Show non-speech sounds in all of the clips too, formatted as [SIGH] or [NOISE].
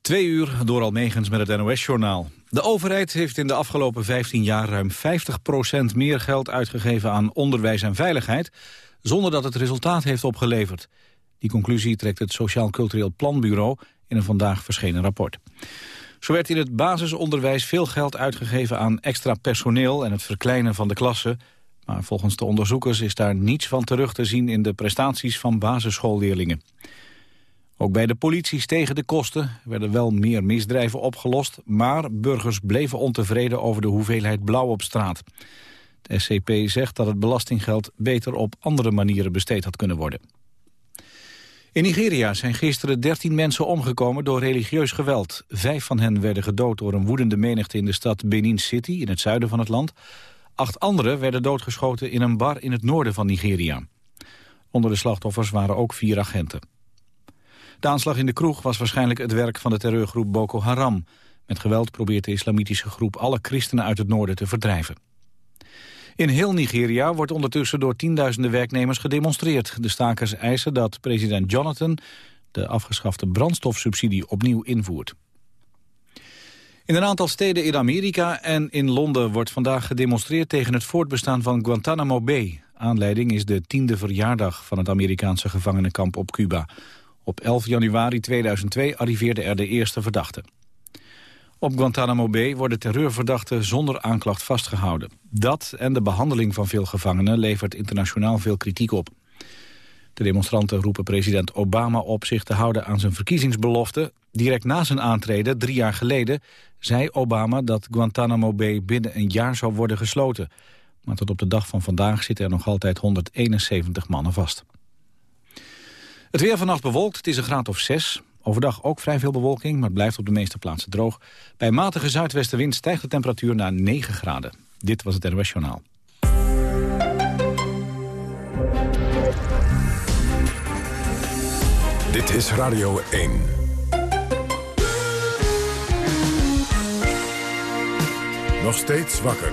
Twee uur door Almegens met het NOS-journaal. De overheid heeft in de afgelopen 15 jaar ruim 50% meer geld uitgegeven aan onderwijs en veiligheid, zonder dat het resultaat heeft opgeleverd. Die conclusie trekt het Sociaal Cultureel Planbureau in een vandaag verschenen rapport. Zo werd in het basisonderwijs veel geld uitgegeven aan extra personeel en het verkleinen van de klassen. Maar volgens de onderzoekers is daar niets van terug te zien in de prestaties van basisschoolleerlingen. Ook bij de politie stegen de kosten, werden wel meer misdrijven opgelost... maar burgers bleven ontevreden over de hoeveelheid blauw op straat. De SCP zegt dat het belastinggeld beter op andere manieren besteed had kunnen worden. In Nigeria zijn gisteren 13 mensen omgekomen door religieus geweld. Vijf van hen werden gedood door een woedende menigte in de stad Benin City... in het zuiden van het land. Acht anderen werden doodgeschoten in een bar in het noorden van Nigeria. Onder de slachtoffers waren ook vier agenten. De aanslag in de kroeg was waarschijnlijk het werk van de terreurgroep Boko Haram. Met geweld probeert de islamitische groep alle christenen uit het noorden te verdrijven. In heel Nigeria wordt ondertussen door tienduizenden werknemers gedemonstreerd. De stakers eisen dat president Jonathan de afgeschafte brandstofsubsidie opnieuw invoert. In een aantal steden in Amerika en in Londen wordt vandaag gedemonstreerd tegen het voortbestaan van Guantanamo Bay. Aanleiding is de tiende verjaardag van het Amerikaanse gevangenenkamp op Cuba. Op 11 januari 2002 arriveerde er de eerste verdachte. Op Guantanamo Bay worden terreurverdachten zonder aanklacht vastgehouden. Dat en de behandeling van veel gevangenen levert internationaal veel kritiek op. De demonstranten roepen president Obama op zich te houden aan zijn verkiezingsbelofte. Direct na zijn aantreden, drie jaar geleden, zei Obama dat Guantanamo Bay binnen een jaar zou worden gesloten. Maar tot op de dag van vandaag zitten er nog altijd 171 mannen vast. Het weer vannacht bewolkt, het is een graad of 6. Overdag ook vrij veel bewolking, maar het blijft op de meeste plaatsen droog. Bij matige zuidwestenwind stijgt de temperatuur naar 9 graden. Dit was het NOS Journaal. Dit is Radio 1. Nog steeds wakker.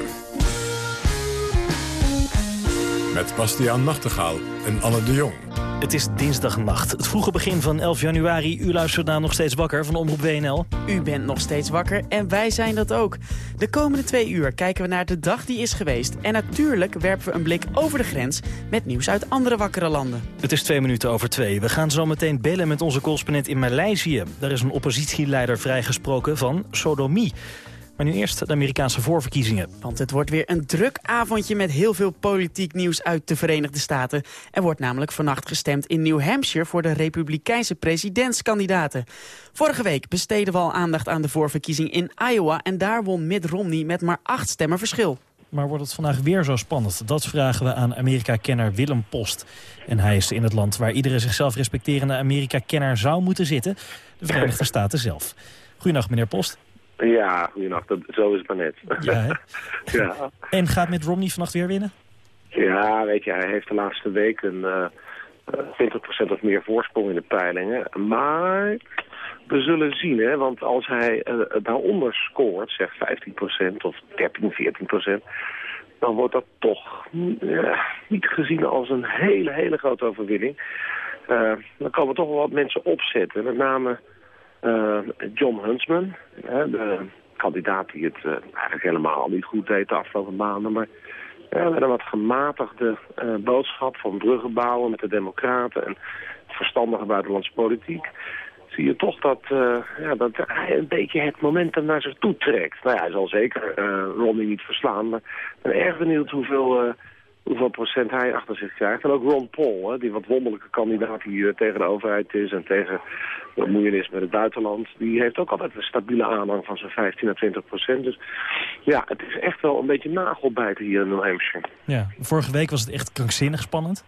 Met Bastiaan Nachtegaal en Anne de Jong. Het is dinsdagnacht, het vroege begin van 11 januari. U luistert naar Nog Steeds Wakker van Omroep WNL. U bent nog steeds wakker en wij zijn dat ook. De komende twee uur kijken we naar de dag die is geweest. En natuurlijk werpen we een blik over de grens met nieuws uit andere wakkere landen. Het is twee minuten over twee. We gaan zo meteen bellen met onze correspondent in Maleisië. Daar is een oppositieleider vrijgesproken van sodomie. Maar nu eerst de Amerikaanse voorverkiezingen. Want het wordt weer een druk avondje met heel veel politiek nieuws uit de Verenigde Staten. Er wordt namelijk vannacht gestemd in New Hampshire voor de republikeinse presidentskandidaten. Vorige week besteden we al aandacht aan de voorverkiezing in Iowa en daar won Mitt Romney met maar acht stemmen verschil. Maar wordt het vandaag weer zo spannend? Dat vragen we aan Amerika-kenner Willem Post. En hij is in het land waar iedere zichzelf respecterende Amerika-kenner zou moeten zitten. De Verenigde Staten zelf. Goedenacht, meneer Post. Ja, goedenacht. Dat, zo is het maar net. Ja, [LAUGHS] ja. En gaat met Romney vannacht weer winnen? Ja, weet je, hij heeft de laatste weken uh, 20% of meer voorsprong in de peilingen. Maar we zullen zien, hè, want als hij uh, daaronder scoort, zeg 15% of 13, 14%, dan wordt dat toch uh, niet gezien als een hele, hele grote overwinning. Dan komen toch wel wat mensen opzetten, met name John Huntsman, de kandidaat die het uh, eigenlijk helemaal niet goed deed de afgelopen maanden. Maar uh, met een wat gematigde uh, boodschap van bruggen bouwen met de democraten en verstandige buitenlandse politiek. Zie je toch dat, ja, dat hij een beetje het momentum naar zich toe trekt. Nou ja, hij zal zeker Romney niet verslaan, maar ik ben erg benieuwd hoeveel hoeveel procent hij achter zich krijgt. En ook Ron Paul, hè, die wat wonderlijke kandidaat die uh, tegen de overheid is en tegen bemoeienis met het buitenland. Die heeft ook altijd een stabiele aanhang van zo'n 15 à 20 procent. Dus ja, het is echt wel een beetje nagelbijten hier in New Hampshire. Ja, vorige week was het echt krankzinnig spannend.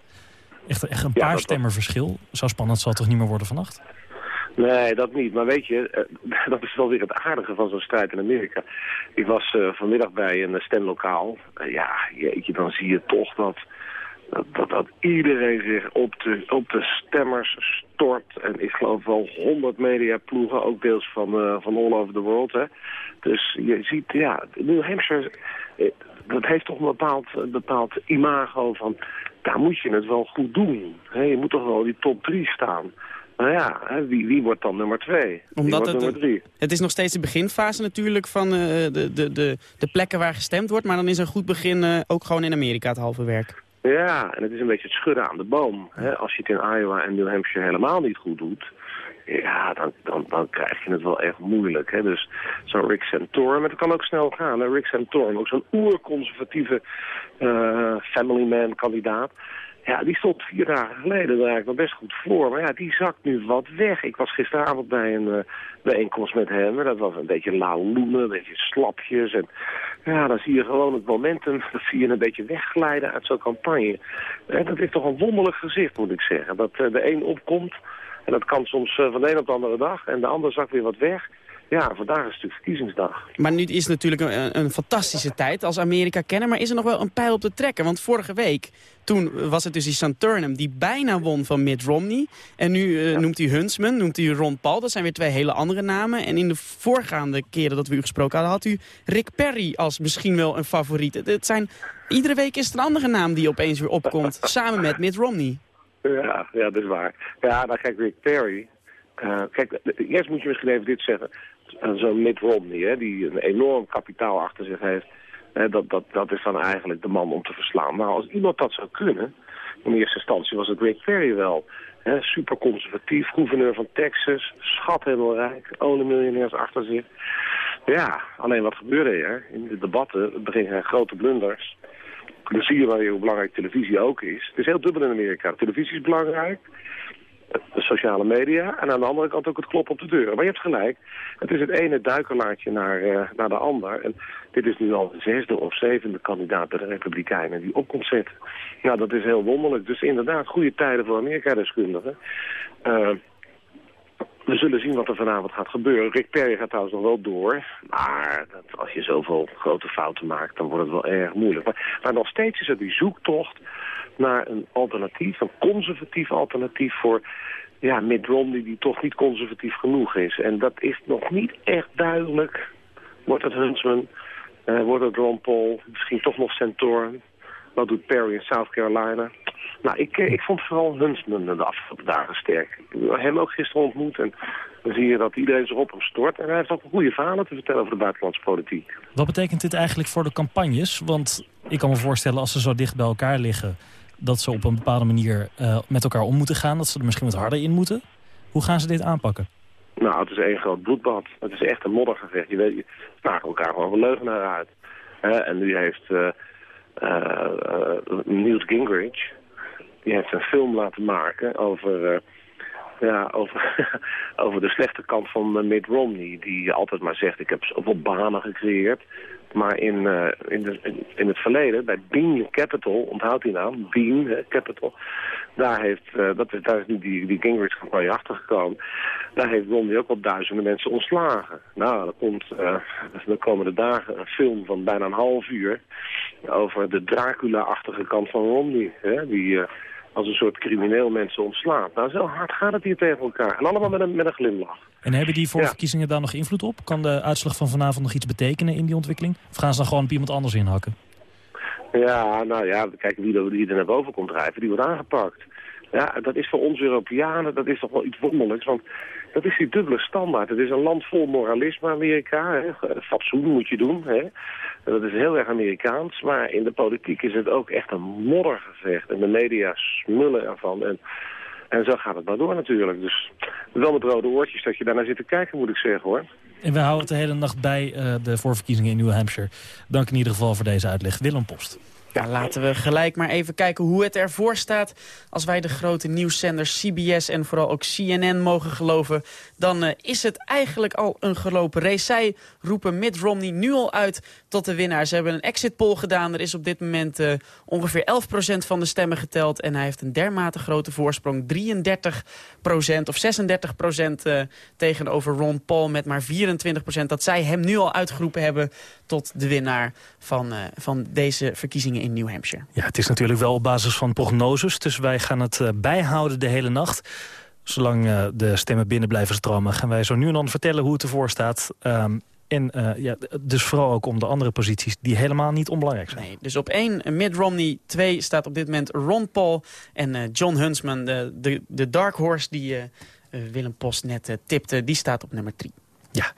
Echt, echt een paar stemmen verschil. Zo spannend zal het toch niet meer worden vannacht? Nee, dat niet. Maar weet je, uh, [LAUGHS] dat is wel weer het aardige van zo'n strijd in Amerika. Ik was uh, vanmiddag bij een stemlokaal. Uh, ja, jeetje, dan zie je toch dat, dat, dat, iedereen zich op de, op de stemmers stort. En ik geloof wel honderd mediaploegen, ook deels van, van all over the world. Hè. Dus je ziet, ja, New Hampshire, dat heeft toch een bepaald, bepaald imago van... daar moet je het wel goed doen. Je moet toch wel die top drie staan. Nou ja, wie, wie wordt dan nummer twee? Omdat het, nummer drie? Het is nog steeds de beginfase natuurlijk van uh, de, de, de, de plekken waar gestemd wordt. Maar dan is een goed begin uh, ook gewoon in Amerika het halve werk. Ja, en het is een beetje het schudden aan de boom. Hè? Als je het in Iowa en New Hampshire helemaal niet goed doet... Ja, dan, dan, dan krijg je het wel echt moeilijk. Hè? Dus zo'n Rick Santorum, het kan ook snel gaan. Hè? Rick Santorum, ook zo'n oerconservatieve uh, family man kandidaat. Ja, die stond vier dagen geleden daar eigenlijk nog best goed voor. Maar ja, die zakt nu wat weg. Ik was gisteravond bij een uh, bijeenkomst met hem. Dat was een beetje lauwloenen, een beetje slapjes. En ja, dan zie je gewoon het momentum. [LAUGHS] Dat zie je een beetje wegglijden uit zo'n campagne. En dat is toch een wonderlijk gezicht, moet ik zeggen. Dat uh, de een opkomt en dat kan soms van de een op de andere dag. En de ander zakt weer wat weg. Ja, vandaag is het natuurlijk verkiezingsdag. Maar nu is het natuurlijk een, een fantastische tijd als Amerika kennen. Maar is er nog wel een pijl op te trekken? Want vorige week, toen was het dus die Santurnum die bijna won van Mitt Romney. En nu uh, noemt hij Huntsman, noemt hij Ron Paul. Dat zijn weer twee hele andere namen. En in de voorgaande keren dat we u gesproken hadden... had u Rick Perry als misschien wel een favoriet. Het zijn, iedere week is er een andere naam die opeens weer opkomt. [LAUGHS] samen met Mitt Romney. Ja, ja, dat is waar. Ja, dan kijk Rick Perry. Uh, kijk, eerst moet je misschien even dit zeggen zo'n Mitt Romney, hè, die een enorm kapitaal achter zich heeft, hè, dat, dat, dat is dan eigenlijk de man om te verslaan. Maar als iemand dat zou kunnen, in eerste instantie was het Rick Perry wel. Hè, super conservatief, gouverneur van Texas, schat helemaal rijk, miljonairs achter zich. Ja, alleen wat gebeurde er? In de debatten begingen hij grote blunders. Dan zie je weer hoe belangrijk televisie ook is. Het is heel dubbel in Amerika. televisie is belangrijk de sociale media. En aan de andere kant ook het kloppen op de deur. Maar je hebt gelijk. Het is het ene duikerlaartje naar, uh, naar de ander. En dit is nu al de zesde of zevende kandidaat bij de Republikeinen die op komt zetten. Nou, dat is heel wonderlijk. Dus inderdaad, goede tijden voor Amerika-deskundigen. Uh, we zullen zien wat er vanavond gaat gebeuren. Rick Perry gaat trouwens nog wel door. Maar dat, als je zoveel grote fouten maakt, dan wordt het wel erg moeilijk. Maar, maar nog steeds is er die zoektocht naar een alternatief, een conservatief alternatief voor ja, Mitt Romney die toch niet conservatief genoeg is. En dat is nog niet echt duidelijk. Wordt het Huntsman, uh, wordt het Ron Paul, misschien toch nog Santorum. Wat doet Perry in South Carolina? Nou, ik, eh, ik vond vooral Huntsman de afgelopen dagen sterk. Ik heb hem ook gisteren ontmoet en dan zie je dat iedereen zich op hem stort. En hij heeft ook goede verhalen te vertellen over de buitenlandse politiek. Wat betekent dit eigenlijk voor de campagnes? Want ik kan me voorstellen als ze zo dicht bij elkaar liggen dat ze op een bepaalde manier uh, met elkaar om moeten gaan. Dat ze er misschien wat harder in moeten. Hoe gaan ze dit aanpakken? Nou, het is één groot bloedbad. Het is echt een moddergevecht. Je weet, je vraagt elkaar gewoon een leugenaar uit. en nu heeft uh, Newt Gingrich... die heeft een film laten maken over... ja, over, [LAUGHS] over de slechte kant van Mitt Romney. Die altijd maar zegt, ik heb zoveel banen gecreëerd. Maar in, uh, in, in, het verleden, bij Bean Capital, onthoudt die naam, Bean Capital, daar, heeft, uh, dat is, daar is nu die, die Gingrich-campagne achtergekomen. Daar heeft Romney ook wel duizenden mensen ontslagen. Nou, er komt uh, de komende dagen een film van bijna een half uur over de Dracula-achtige kant van Romney. Hè, die als een soort crimineel mensen ontslaat. Nou, zo hard gaat het hier tegen elkaar. En allemaal met een, met een glimlach. En hebben die voorverkiezingen daar nog invloed op? Kan de uitslag van vanavond nog iets betekenen in die ontwikkeling? Of gaan ze dan gewoon op iemand anders inhakken? Ja, nou ja, kijken wie er, wie er naar boven komt drijven. Die wordt aangepakt. Ja, dat is voor ons Europeanen, dat is toch wel iets wonderlijks. Want dat is die dubbele standaard. Het is een land vol moralisme, Amerika. Hè. Fatsoen moet je doen. Hè. Dat is heel erg Amerikaans. Maar in de politiek is het ook echt een moddergevecht. En de media smullen ervan. En, en zo gaat het maar door natuurlijk. Dus wel met rode oortjes dat je daarnaar zit te kijken, moet ik zeggen hoor. En we houden het de hele nacht bij uh, de voorverkiezingen in New Hampshire. Dank in ieder geval voor deze uitleg. Willem Post. Ja, laten we gelijk maar even kijken hoe het ervoor staat. Als wij de grote nieuwszenders CBS en vooral ook CNN mogen geloven... dan uh, is het eigenlijk al een gelopen race. Zij roepen Mitt Romney nu al uit tot de winnaar. Ze hebben een exit poll gedaan. Er is op dit moment uh, ongeveer 11% van de stemmen geteld. En hij heeft een dermate grote voorsprong. 33% of 36% uh, tegenover Ron Paul met maar 24%. Dat zij hem nu al uitgeroepen hebben tot de winnaar van, uh, van deze verkiezingen in New Hampshire. Ja, het is natuurlijk wel op basis van prognoses. Dus wij gaan het bijhouden de hele nacht. Zolang de stemmen binnen blijven stromen... gaan wij zo nu en dan vertellen hoe het ervoor staat. Um, en uh, ja, dus vooral ook om de andere posities die helemaal niet onbelangrijk zijn. Nee, dus op één Mitt Romney, twee staat op dit moment Ron Paul en uh, John Huntsman, de, de, de dark horse die uh, Willem Post net tipte, die staat op nummer 3. Ja,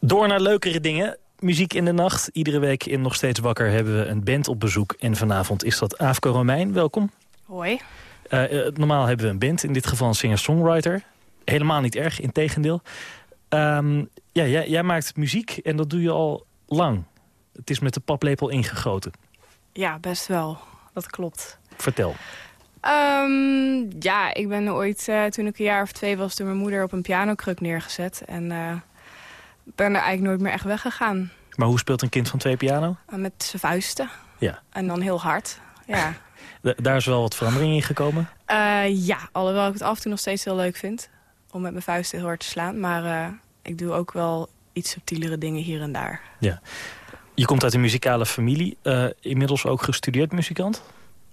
door naar leukere dingen. Muziek in de nacht. Iedere week in Nog Steeds Wakker hebben we een band op bezoek. En vanavond is dat Aafko Romein. Welkom. Hoi. Uh, normaal hebben we een band, in dit geval een singer-songwriter. Helemaal niet erg, in tegendeel. Um, ja, jij, jij, maakt muziek en dat doe je al lang. Het is met de paplepel ingegoten. Ja, best wel. Dat klopt. Vertel. Um, ja, ik ben ooit, uh, toen ik een jaar of twee was... door mijn moeder op een pianokruk neergezet. En uh, ben er eigenlijk nooit meer echt weggegaan. Maar hoe speelt een kind van twee piano? Uh, met zijn vuisten. Ja. En dan heel hard, ja. [LAUGHS] Daar is wel wat verandering in gekomen? ja, alhoewel ik het af en toe nog steeds heel leuk vind. Om met mijn vuisten heel hard te slaan. Maar ik doe ook wel iets subtielere dingen hier en daar. Ja. Je komt uit een muzikale familie. inmiddels ook gestudeerd muzikant?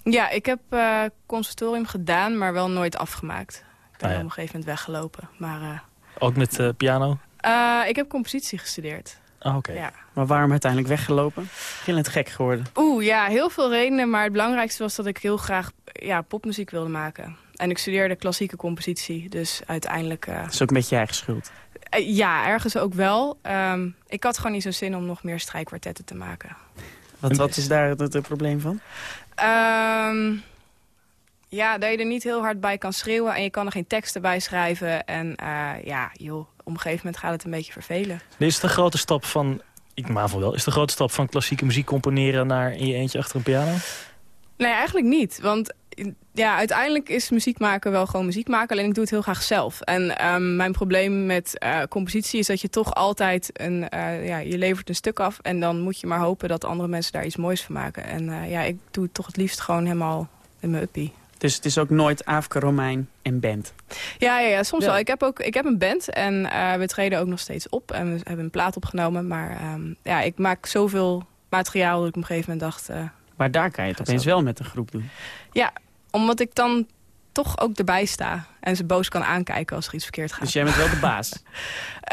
Ja, ik heb uh, conservatorium gedaan, maar wel nooit afgemaakt. Ik ben ah, ja. op een gegeven moment weggelopen. Maar, uh, Ook met uh, piano? ik heb compositie gestudeerd. Ah, oké. Ja. Maar waarom uiteindelijk weggelopen? Gillend gek geworden? Oeh, ja, heel veel redenen. Maar het belangrijkste was dat ik heel graag ja, popmuziek wilde maken. En ik studeerde klassieke compositie, dus uiteindelijk... dat is ook een beetje je eigen schuld. ja, ergens ook wel. Um, ik had gewoon niet zo zin om nog meer strijkkwartetten te maken. Wat, wat is daar het, het probleem van? Um, ja, dat je er niet heel hard bij kan schreeuwen en je kan er geen teksten bij schrijven. En uh, ja, joh, op een gegeven moment gaat het een beetje vervelen. Is het een grote stap van, ik maak wel, is het een grote stap van klassieke muziek componeren naar in je eentje achter een piano? Nee, eigenlijk niet. Want ja, uiteindelijk is muziek maken wel gewoon muziek maken. Alleen ik doe het heel graag zelf. En um, mijn probleem met uh, compositie is dat je toch altijd... Een, uh, ja, je levert een stuk af en dan moet je maar hopen... dat andere mensen daar iets moois van maken. En uh, ja, ik doe het toch het liefst gewoon helemaal in mijn uppie. Dus het is ook nooit Aafke Romein en band? Ja, ja, ja soms ja. wel. Ik heb, ook, ik heb een band en we treden ook nog steeds op. En we hebben een plaat opgenomen. Maar um, ja, ik maak zoveel materiaal dat ik op een gegeven moment dacht... maar daar kan je het opeens wel met een groep doen. Ja, omdat ik dan toch ook erbij sta. En ze boos kan aankijken als er iets verkeerd gaat. Dus jij bent wel de baas?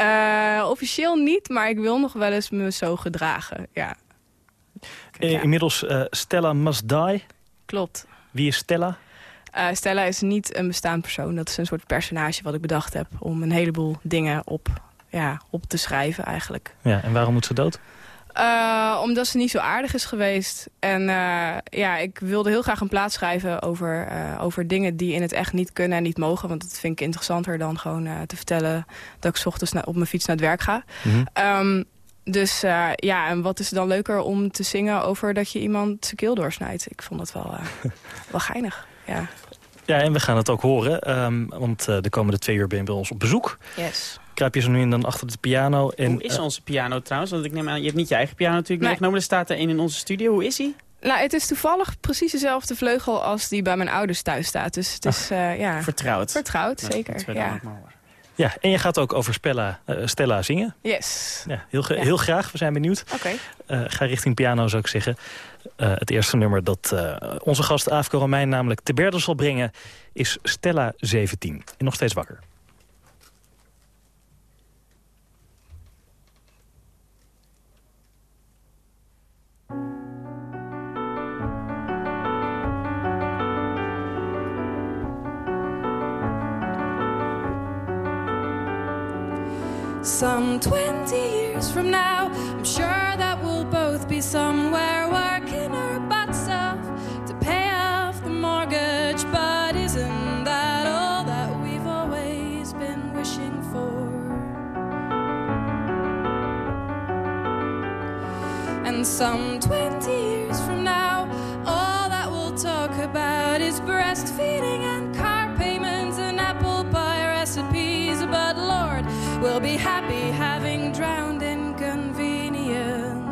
uh, [LAUGHS] officieel niet, maar ik wil nog wel eens me zo gedragen. Ja. Kijk, ja. Inmiddels uh, Stella Must Die. Klopt. Wie is Stella? Uh, Stella is niet een bestaand persoon. Dat is een soort personage wat ik bedacht heb... om een heleboel dingen op, ja, op te schrijven eigenlijk. Ja, en waarom moet ze dood? Uh, omdat ze niet zo aardig is geweest. En uh, ja, ik wilde heel graag een plaats schrijven over, uh, over dingen die in het echt niet kunnen en niet mogen. Want dat vind ik interessanter dan gewoon te vertellen dat ik 's ochtends op mijn fiets naar het werk ga. Mm -hmm. um, dus ja, en wat is dan leuker om te zingen over dat je iemand zijn keel doorsnijdt. Ik vond dat wel, wel geinig, ja. Ja, en we gaan het ook horen, um, want de komende twee uur ben je bij ons op bezoek. Yes kruip je zo nu en dan achter de piano. En, Hoe is uh, onze piano trouwens? Want ik neem aan, je hebt niet je eigen piano natuurlijk nee. meegenomen. Er staat er een in onze studio. Hoe is hij? Nou, het is toevallig precies dezelfde vleugel als die bij mijn ouders thuis staat. Dus het is, uh, ja... Vertrouwd. Vertrouwd, nou, zeker. Ja. ja, en je gaat ook over Stella, uh, Stella zingen. Yes. Ja, heel, ja. heel graag, we zijn benieuwd. Oké. Okay. Uh, ga richting piano, zou ik zeggen. Uh, het eerste nummer dat uh, onze gast Aafke Romein namelijk te berden zal brengen... is Stella 17. En nog steeds wakker. Some 20 years from now, I'm sure that we'll both be somewhere working our butts off to pay off the mortgage. But isn't that all that we've always been wishing for? And some 20 years from now, all that we'll talk about is breastfeeding We'll be happy having drowned in convenience.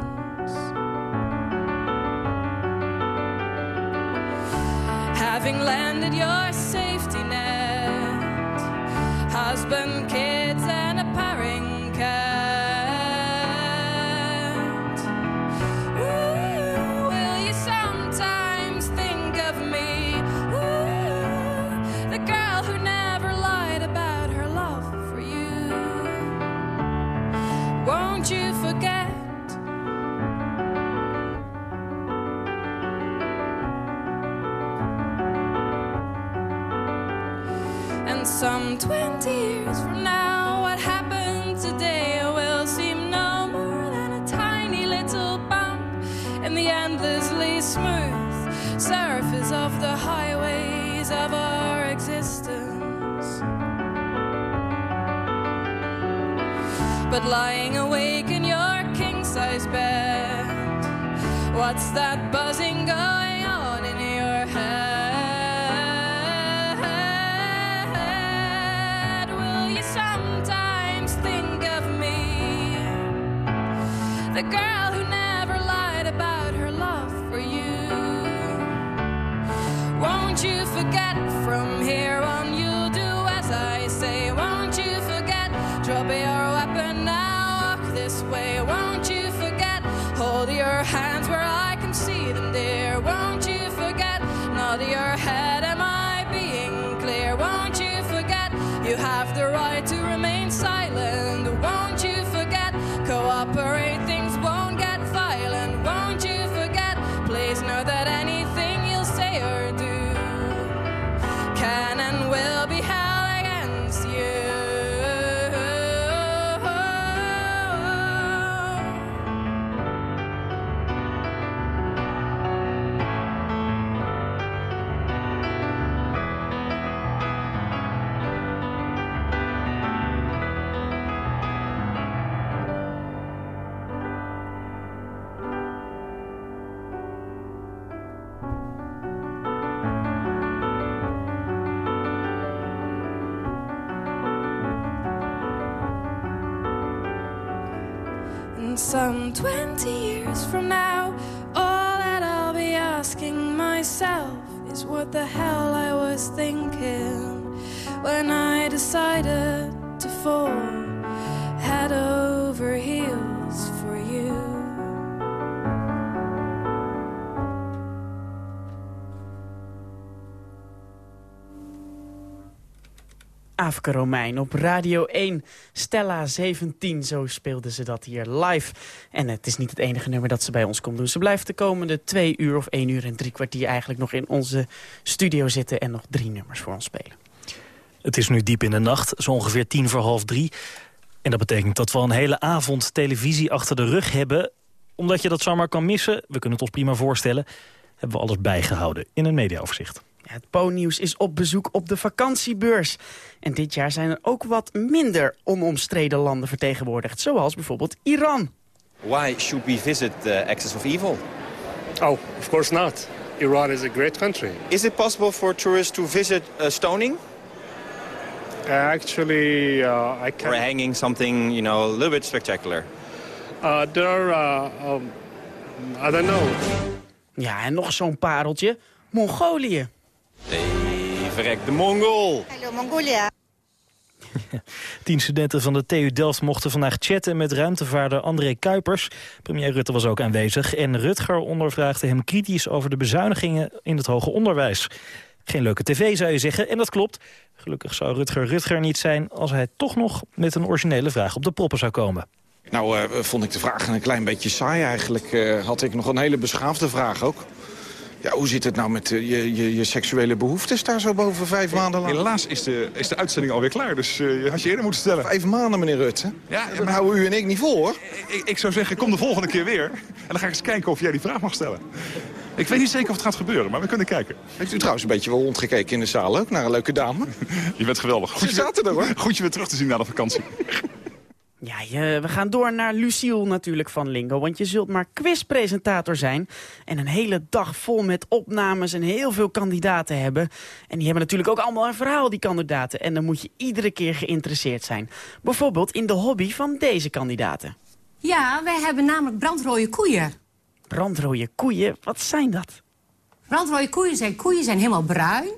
Having landed your safety net, husband, kids, and a paring cat. Some 20 years from now, what happened today will seem no more than a tiny little bump in the endlessly smooth surface of the highways of our existence. But lying awake in your king size bed, what's that buzzing going The girl myself is what the hell I was thinking when I decided to fall head over Afke Romein op Radio 1. Stella 17, zo speelden ze dat hier live. En het is niet het enige nummer dat ze bij ons komt doen. Ze blijft de komende twee uur of één uur en drie kwartier eigenlijk nog in onze studio zitten... en nog drie nummers voor ons spelen. Het is nu diep in de nacht, zo ongeveer tien voor half drie. En dat betekent dat we een hele avond televisie achter de rug hebben. Omdat je dat zomaar kan missen, we kunnen het ons prima voorstellen... hebben we alles bijgehouden in een mediaoverzicht. Ja, het Po-nieuws is op bezoek op de vakantiebeurs. En dit jaar zijn er ook wat minder onomstreden landen vertegenwoordigd. Zoals bijvoorbeeld Iran. Why should we visit the axis of evil? Oh, of course not. Iran is a great country. Is it possible for tourists to visit uh, stoning Uh, actually, uh, I or can. hanging something, you know, a little bit spectacular? Uh, there are, uh, um, I don't know. Ja, en nog zo'n pareltje. Mongolië. Hey, verrek de Mongol! Hallo Mongolia. [LAUGHS] Tien studenten van de TU Delft mochten vandaag chatten met ruimtevaarder André Kuipers. Premier Rutte was ook aanwezig en Rutger ondervraagde hem kritisch over de bezuinigingen in het hoger onderwijs. Geen leuke tv zou je zeggen, en dat klopt. Gelukkig zou Rutger Rutger niet zijn als hij toch nog met een originele vraag op de proppen zou komen. Nou, eh, vond ik de vraag een klein beetje saai eigenlijk. Eh, had ik nog een hele beschaafde vraag ook. Ja, hoe zit het nou met eh, je, je, je seksuele behoeftes daar zo boven vijf maanden lang? Helaas is de, is de uitzending alweer klaar, dus eh, je had je eerder moeten stellen. Vijf maanden, meneer Rutte. Ja, maar- houden u en ik niet vol, hoor. Ik, ik zou zeggen, kom de volgende keer weer. En dan ga ik eens kijken of jij die vraag mag stellen. Ik weet niet zeker of het gaat gebeuren, maar we kunnen kijken. Heeft u trouwens een beetje wel rondgekeken in de zaal ook, naar een leuke dame? [LAUGHS] Je bent geweldig. Goed Ze zaten er, hoor. [LAUGHS] goed je weer terug te zien na de vakantie. Ja, je, we gaan door naar Luciel natuurlijk van Lingo. Want je zult maar quizpresentator zijn. En een hele dag vol met opnames en heel veel kandidaten hebben. En die hebben natuurlijk ook allemaal een verhaal, die kandidaten. En dan moet je iedere keer geïnteresseerd zijn. Bijvoorbeeld in de hobby van deze kandidaten. Ja, wij hebben namelijk brandrode koeien. Brandrode koeien, wat zijn dat? Brandrode koeien zijn, koeien zijn helemaal bruin.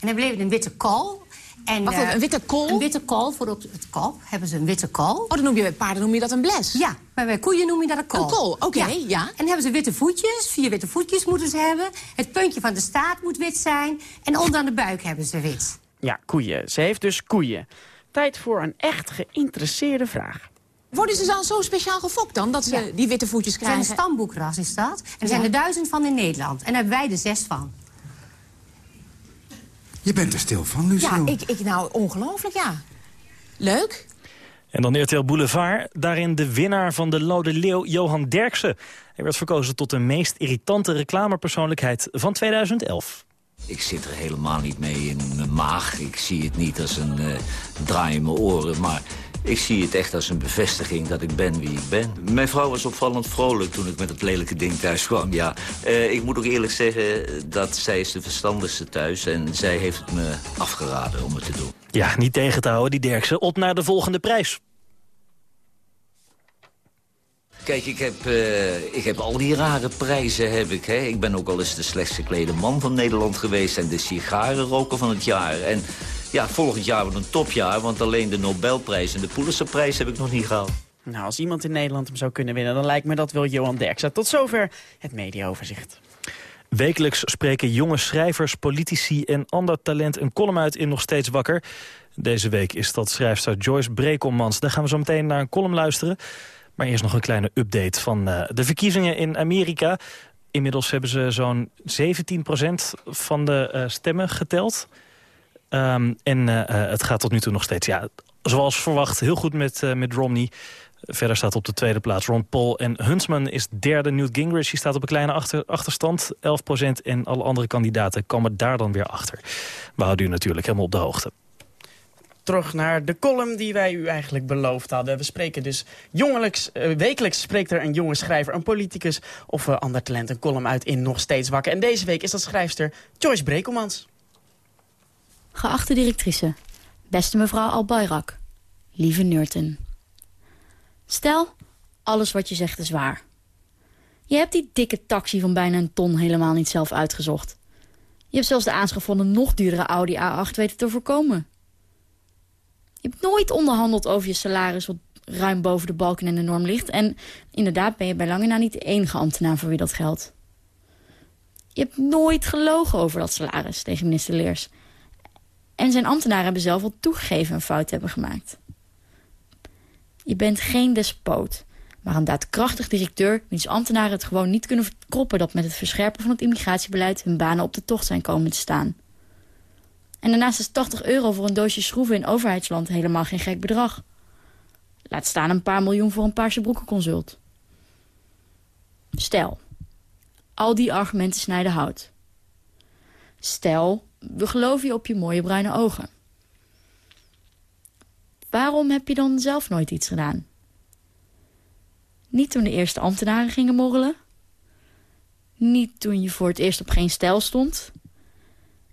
En hebben leven een witte kool. En, Wat, eh, een witte kool? Een witte kool voor op het kop hebben ze een witte kool. Oh, dan noem je bij paarden noem je dat een bles. Ja, maar bij koeien noem je dat een kool. Een kool, oké, ja. En dan hebben ze witte voetjes, vier witte voetjes moeten ze hebben. Het puntje van de staart moet wit zijn. En onderaan de buik hebben ze wit. Ja, koeien. Ze heeft dus koeien. Tijd voor een echt geïnteresseerde vraag. Worden ze dan zo speciaal gefokt dan, dat ze Ja. die witte voetjes Het zijn een krijgen? stamboekras is dat. En er Ja. zijn er duizend van in Nederland. En daar hebben wij er zes van. Je bent er stil van, Lucille. Ja, ik, ik nou, ongelooflijk, ja. Leuk. En dan RTL Boulevard, daarin de winnaar van de Lode Leeuw, Johan Derksen. Hij werd verkozen tot de meest irritante reclamepersoonlijkheid van 2011. Ik zit er helemaal niet mee in mijn maag. Ik zie het niet als een eh, draai in mijn oren, maar ik zie het echt als een bevestiging dat ik ben wie ik ben. Mijn vrouw was opvallend vrolijk toen ik met het lelijke ding thuis kwam, ja. Eh, ik moet ook eerlijk zeggen dat zij is de verstandigste thuis... en zij heeft het me afgeraden om het te doen. Ja, niet tegen te houden, die Derksen. Op naar de volgende prijs. Kijk, ik heb, eh, ik heb al die rare prijzen. Heb ik, hè. ik ben ook al eens de slechtst geklede man van Nederland geweest... en de sigarenroker van het jaar. En ja, volgend jaar wordt een topjaar... want alleen de Nobelprijs en de Pulitzerprijs heb ik nog niet gehaald. Nou, als iemand in Nederland hem zou kunnen winnen... dan lijkt me dat wel Johan Derksen. Tot zover het mediaoverzicht. Wekelijks spreken jonge schrijvers, politici en ander talent een column uit in Nog Steeds Wakker. Deze week is dat schrijfster Joyce Brekelmans. Daar gaan we zo meteen naar een column luisteren. Maar eerst nog een kleine update van uh, de verkiezingen in Amerika. Inmiddels hebben ze zo'n 17% van de uh, stemmen geteld. Um, en uh, het gaat tot nu toe nog steeds, ja, zoals verwacht, heel goed met, met Romney. Verder staat op de tweede plaats Ron Paul. En Huntsman is derde. Newt Gingrich die staat op een kleine achter, achterstand, 11% En alle andere kandidaten komen daar dan weer achter. We houden u natuurlijk helemaal op de hoogte terug naar de column die wij u eigenlijk beloofd hadden. We spreken dus jongelijks, wekelijks spreekt er een jonge schrijver, een politicus of uh, ander talent een column uit in Nog Steeds Wakker. En deze week is dat schrijfster Joyce Brekelmans. Geachte directrice, beste mevrouw Albayrak, lieve Nurten. Stel, alles wat je zegt is waar. Je hebt die dikke taxi van bijna een ton helemaal niet zelf uitgezocht. Je hebt zelfs de aanschaffende nog duurdere Audi A8 weten te voorkomen. Je hebt nooit onderhandeld over je salaris wat ruim boven de balken en de norm ligt. En inderdaad ben je bij lange na niet de enige ambtenaar voor wie dat geldt. Je hebt nooit gelogen over dat salaris tegen minister Leers. En zijn ambtenaren hebben zelf al toegegeven een fout hebben gemaakt. Je bent geen despoot, maar een daadkrachtig directeur... wiens ambtenaren het gewoon niet kunnen verkroppen... dat met het verscherpen van het immigratiebeleid... hun banen op de tocht zijn komen te staan. En daarnaast is 80 euro voor een doosje schroeven in overheidsland helemaal geen gek bedrag. Laat staan een paar miljoen voor een paarse broekenconsult. Stel, al die argumenten snijden hout. Stel, we geloven je op je mooie bruine ogen. Waarom heb je dan zelf nooit iets gedaan? Niet toen de eerste ambtenaren gingen morrelen. Niet toen je voor het eerst op geen stijl stond.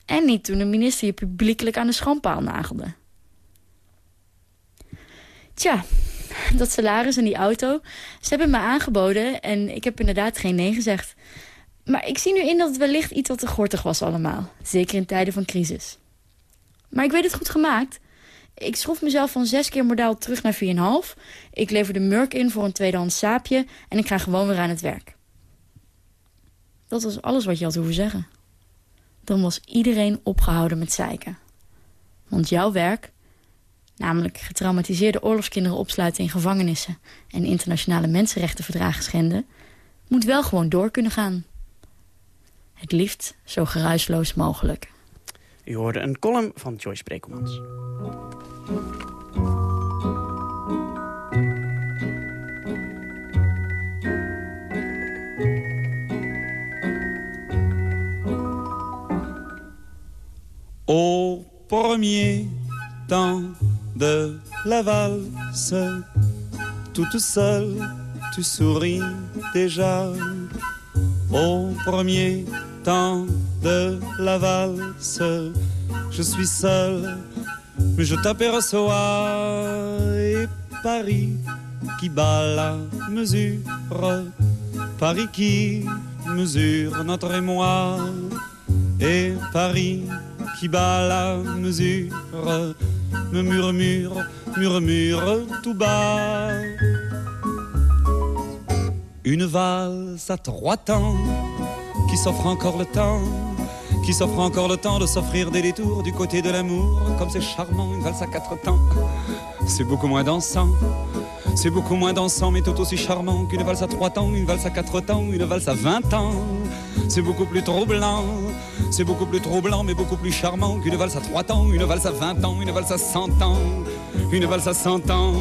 En niet toen de minister je publiekelijk aan de schandpaal nagelde. Tja, dat salaris en die auto, ze hebben me aangeboden en ik heb inderdaad geen nee gezegd. Maar ik zie nu in dat het wellicht iets wat te gortig was allemaal. Zeker in tijden van crisis. Maar ik weet het goed gemaakt. Ik schroef mezelf van zes keer modaal terug naar 4,5. Ik lever de murk in voor een tweedehands saapje en ik ga gewoon weer aan het werk. Dat was alles wat je had hoeven zeggen dan was iedereen opgehouden met zeiken. Want jouw werk, namelijk getraumatiseerde oorlogskinderen opsluiten in gevangenissen... en internationale mensenrechtenverdragen schenden... moet wel gewoon door kunnen gaan. Het liefst zo geruisloos mogelijk. U hoorde een column van Joyce Brekelmans. Au premier temps de la valse, toute seule, tu souris déjà. Au premier temps de la valse, je suis seul, mais je t'aperçois. Et Paris qui bat la mesure, Paris qui mesure notre émoi, et Paris qui bat la mesure me murmure, murmure tout bas. Une valse à trois temps qui s'offre encore le temps, qui s'offre encore le temps de s'offrir des détours du côté de l'amour. Comme c'est charmant, une valse à quatre temps, c'est beaucoup moins dansant. C'est beaucoup moins dansant mais tout aussi charmant qu'une valse à trois temps, une valse à quatre temps, une valse à vingt ans. C'est beaucoup plus troublant, c'est beaucoup plus troublant mais beaucoup plus charmant qu'une valse à trois temps, une valse à vingt ans, une valse à cent ans, une valse à cent ans.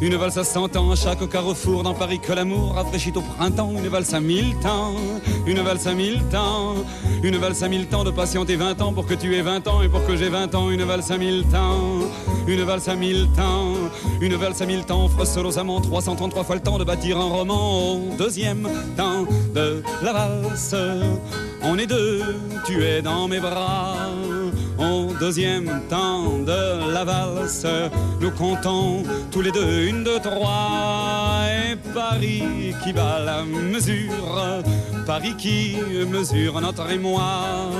Une valse à cent ans à chaque carrefour dans Paris que l'amour rafraîchit au printemps. Une valse à mille temps, une valse à mille temps, une valse à mille temps de patienter vingt ans pour que tu aies vingt ans et pour que j'ai vingt ans. Une valse à mille temps, une valse à mille temps, une valse à mille temps offre amants 333 fois le temps de bâtir un roman. Au deuxième temps de la valse, on est deux, tu es dans mes bras. Au deuxième temps de la valse, nous comptons tous les deux une, deux, trois. Et Paris qui bat la mesure, Paris qui mesure notre émoi.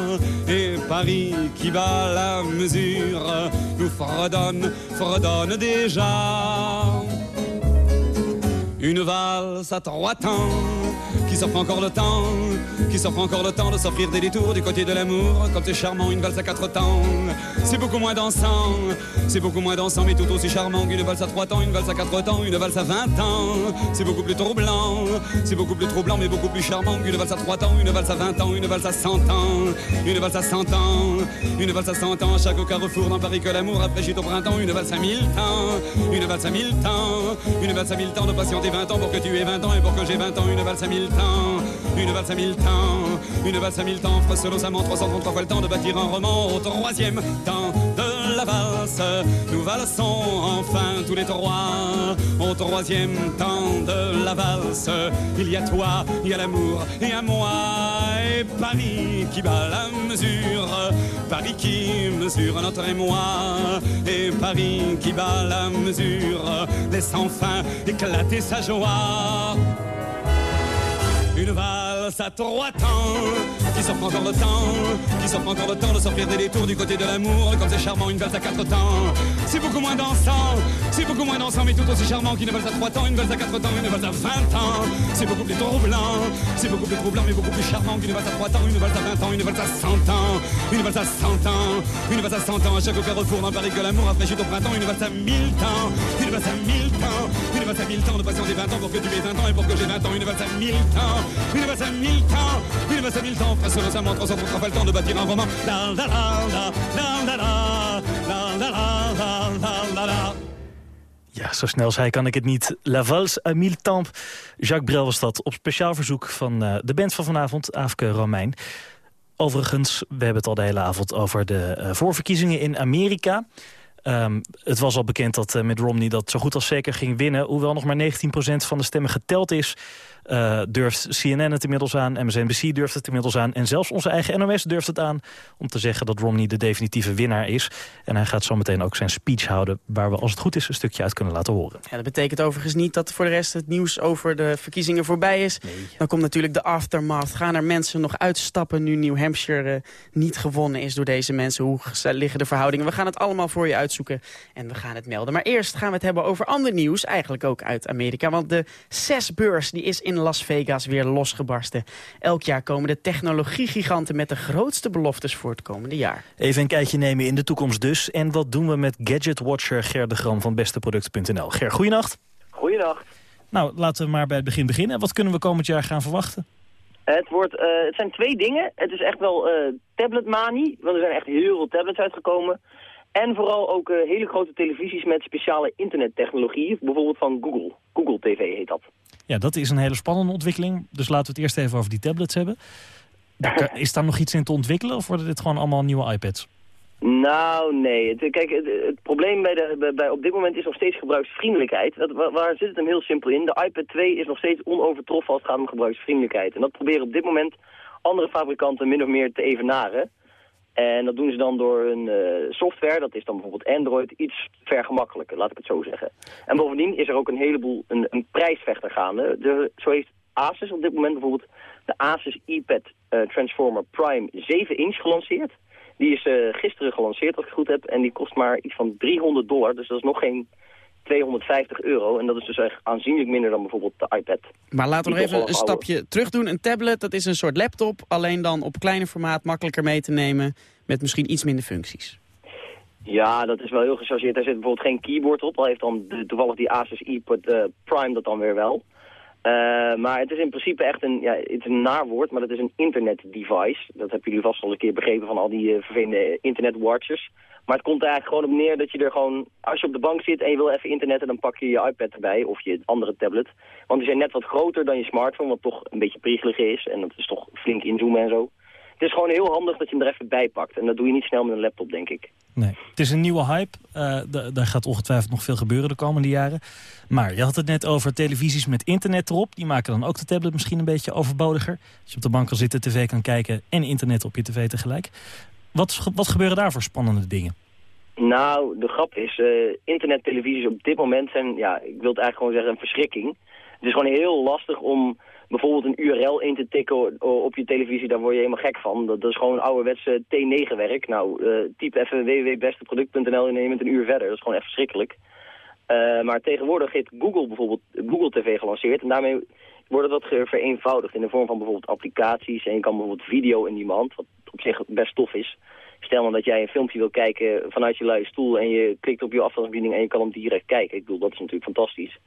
Et Paris qui bat la mesure, nous fredonne, fredonne déjà. Une valse à trois temps, s'offre encore le temps, qui s'offre encore le temps de s'offrir des détours du côté de l'amour. Comme c'est charmant, une valse à quatre temps, c'est beaucoup moins dansant, c'est beaucoup moins dansant, mais tout aussi charmant qu'une valse à trois temps, une valse à quatre temps, une valse à vingt ans. C'est beaucoup plus troublant, c'est beaucoup plus troublant, mais beaucoup plus charmant qu'une valse à trois temps, une valse à vingt ans, une valse à cent ans, une valse à cent ans, une valse à cent ans. À chaque carrefour dans Paris que l'amour rafraîchit au printemps, une valse à mille temps, une valse à mille temps, une valse à mille temps de patienter 20 ans pour que tu aies 20 ans et pour que j'ai 20 ans, une valse à mille temps, une valse à mille temps, une valse à mille temps, amants 333 fois le temps de bâtir un roman au troisième temps de la valse. Nous valsons enfin tous les trois au troisième temps de la valse. Il y a toi, il y a l'amour et à moi et Paris qui bat la mesure, Paris qui mesure notre émoi et Paris qui bat la mesure, laisse enfin éclater sa joie. Une valse à trois temps, qui s'offre encore le temps, qui s'offre encore le temps de s'offrir des détours du côté de l'amour, comme c'est charmant une valse à quatre temps. C'est beaucoup moins dansant, c'est beaucoup moins dansant, mais tout aussi charmant qu'une valse à trois temps, une valse à quatre temps, une valse à vingt ans. C'est beaucoup plus troublant, c'est beaucoup plus troublant, mais beaucoup plus charmant qu'une valse à trois temps, une valse à vingt ans, une valse à cent ans, une valse à cent ans, une valse à cent ans. À chaque carrefour dans Paris que l'amour rafraîchit au printemps, une valse à mille temps, une valse à mille temps, une valse à mille temps de patienter 20 ans pour que tu aies 20 ans et pour que j'ai 20 ans, une valse à mille temps, une valse à mille temps, une valse à mille temps. Face aux amants, 333 fois le temps de bâtir un roman. La la la la la la la la la la la la la. Ja, zo snel zei kan ik het niet. La Valse à mille temps. Jacques Brel was dat op speciaal verzoek van uh, de band van vanavond, Aafke Romein. Overigens, we hebben het al de hele avond over de uh, voorverkiezingen in Amerika. Um, het was al bekend dat uh, Mitt Romney dat zo goed als zeker ging winnen. Hoewel nog maar 19% van de stemmen geteld is... Uh, durft CNN het inmiddels aan, MSNBC durft het inmiddels aan... en zelfs onze eigen NOS durft het aan om te zeggen dat Romney de definitieve winnaar is. En hij gaat zometeen ook zijn speech houden... waar we als het goed is een stukje uit kunnen laten horen. Ja, dat betekent overigens niet dat voor de rest het nieuws over de verkiezingen voorbij is. Nee. Dan komt natuurlijk de aftermath. Gaan er mensen nog uitstappen nu New Hampshire uh, niet gewonnen is door deze mensen? Hoe liggen de verhoudingen? We gaan het allemaal voor je uitzoeken en we gaan het melden. Maar eerst gaan we het hebben over ander nieuws, eigenlijk ook uit Amerika. Want de CES-beurs die is in Las Vegas weer losgebarsten. Elk jaar komen de technologiegiganten met de grootste beloftes voor het komende jaar. Even een kijkje nemen in de toekomst dus. En wat doen we met gadgetwatcher Ger de Gram van besteproducten.nl. Ger, goeienacht. Goeienacht. Nou, laten we maar bij het begin beginnen. Wat kunnen we komend jaar gaan verwachten? Het, wordt, uh, het zijn twee dingen. Het is echt wel uh, tabletmanie, want er zijn echt heel veel tablets uitgekomen. En vooral ook uh, hele grote televisies met speciale internettechnologie, bijvoorbeeld van Google. Google TV heet dat. Ja, dat is een hele spannende ontwikkeling. Dus laten we het eerst even over die tablets hebben. [LAUGHS] Is daar nog iets in te ontwikkelen of worden dit gewoon allemaal nieuwe iPads? Nou, nee. Kijk, het, het probleem bij de, bij, bij, op dit moment is nog steeds gebruiksvriendelijkheid. Dat, waar, waar, zit het hem heel simpel in? De iPad 2 is nog steeds onovertroffen als het gaat om gebruiksvriendelijkheid. En dat proberen op dit moment andere fabrikanten min of meer te evenaren. En dat doen ze dan door een uh, software, dat is dan bijvoorbeeld Android, iets vergemakkelijker, laat ik het zo zeggen. En bovendien is er ook een heleboel, een, een prijsvechter gaande. De, zo heeft Asus op dit moment bijvoorbeeld de Asus iPad uh, Transformer Prime 7 inch gelanceerd. Die is uh, gisteren gelanceerd, als ik het goed heb, en die kost maar iets van 300 dollar, dus dat is nog geen 250 euro. En dat is dus echt aanzienlijk minder dan bijvoorbeeld de iPad. Maar laten we nog even een stapje terug doen. Een tablet, dat is een soort laptop, alleen dan op kleiner formaat, makkelijker mee te nemen, met misschien iets minder functies. Ja, dat is wel heel gechargeerd. Daar zit bijvoorbeeld geen keyboard op. Al heeft dan de, toevallig die Asus ePod eh, Prime dat dan weer wel. Eh, maar het is in principe echt een, ja, het is een naarwoord, maar dat is een internet-device. Dat hebben jullie vast al een keer begrepen van al die uh, vervelende internet-watchers. Maar het komt er eigenlijk gewoon op neer dat je er gewoon, als je op de bank zit en je wil even internetten, dan pak je je iPad erbij of je andere tablet. Want die zijn net wat groter dan je smartphone, wat toch een beetje priegelig is. En dat is toch flink inzoomen en zo. Het is gewoon heel handig dat je hem er even bij pakt. En dat doe je niet snel met een laptop, denk ik. Nee. Het is een nieuwe hype. Uh, daar gaat ongetwijfeld nog veel gebeuren de komende jaren. Maar je had het net over televisies met internet erop. Die maken dan ook de tablet misschien een beetje overbodiger. Als je op de bank kan zitten, tv kan kijken en internet op je tv tegelijk. Wat, wat gebeuren daar voor spannende dingen? Nou, de grap is, uh, internettelevisies op dit moment zijn, ja, ik wil het eigenlijk gewoon zeggen, een verschrikking. Het is gewoon heel lastig om bijvoorbeeld een URL in te tikken op je televisie, daar word je helemaal gek van. Dat, is gewoon ouderwetse T9-werk. Nou, uh, typ even www.besteproduct.nl en neem het een uur verder. Dat is gewoon echt verschrikkelijk. Uh, maar tegenwoordig heeft Google bijvoorbeeld Google TV gelanceerd. En daarmee wordt het wat vereenvoudigd in de vorm van bijvoorbeeld applicaties. En je kan bijvoorbeeld video in demand, wat op zich best tof is. Stel dan dat jij een filmpje wil kijken vanuit je luie stoel en je klikt op je afstandsbediening en je kan hem direct kijken. Ik bedoel, dat is natuurlijk fantastisch.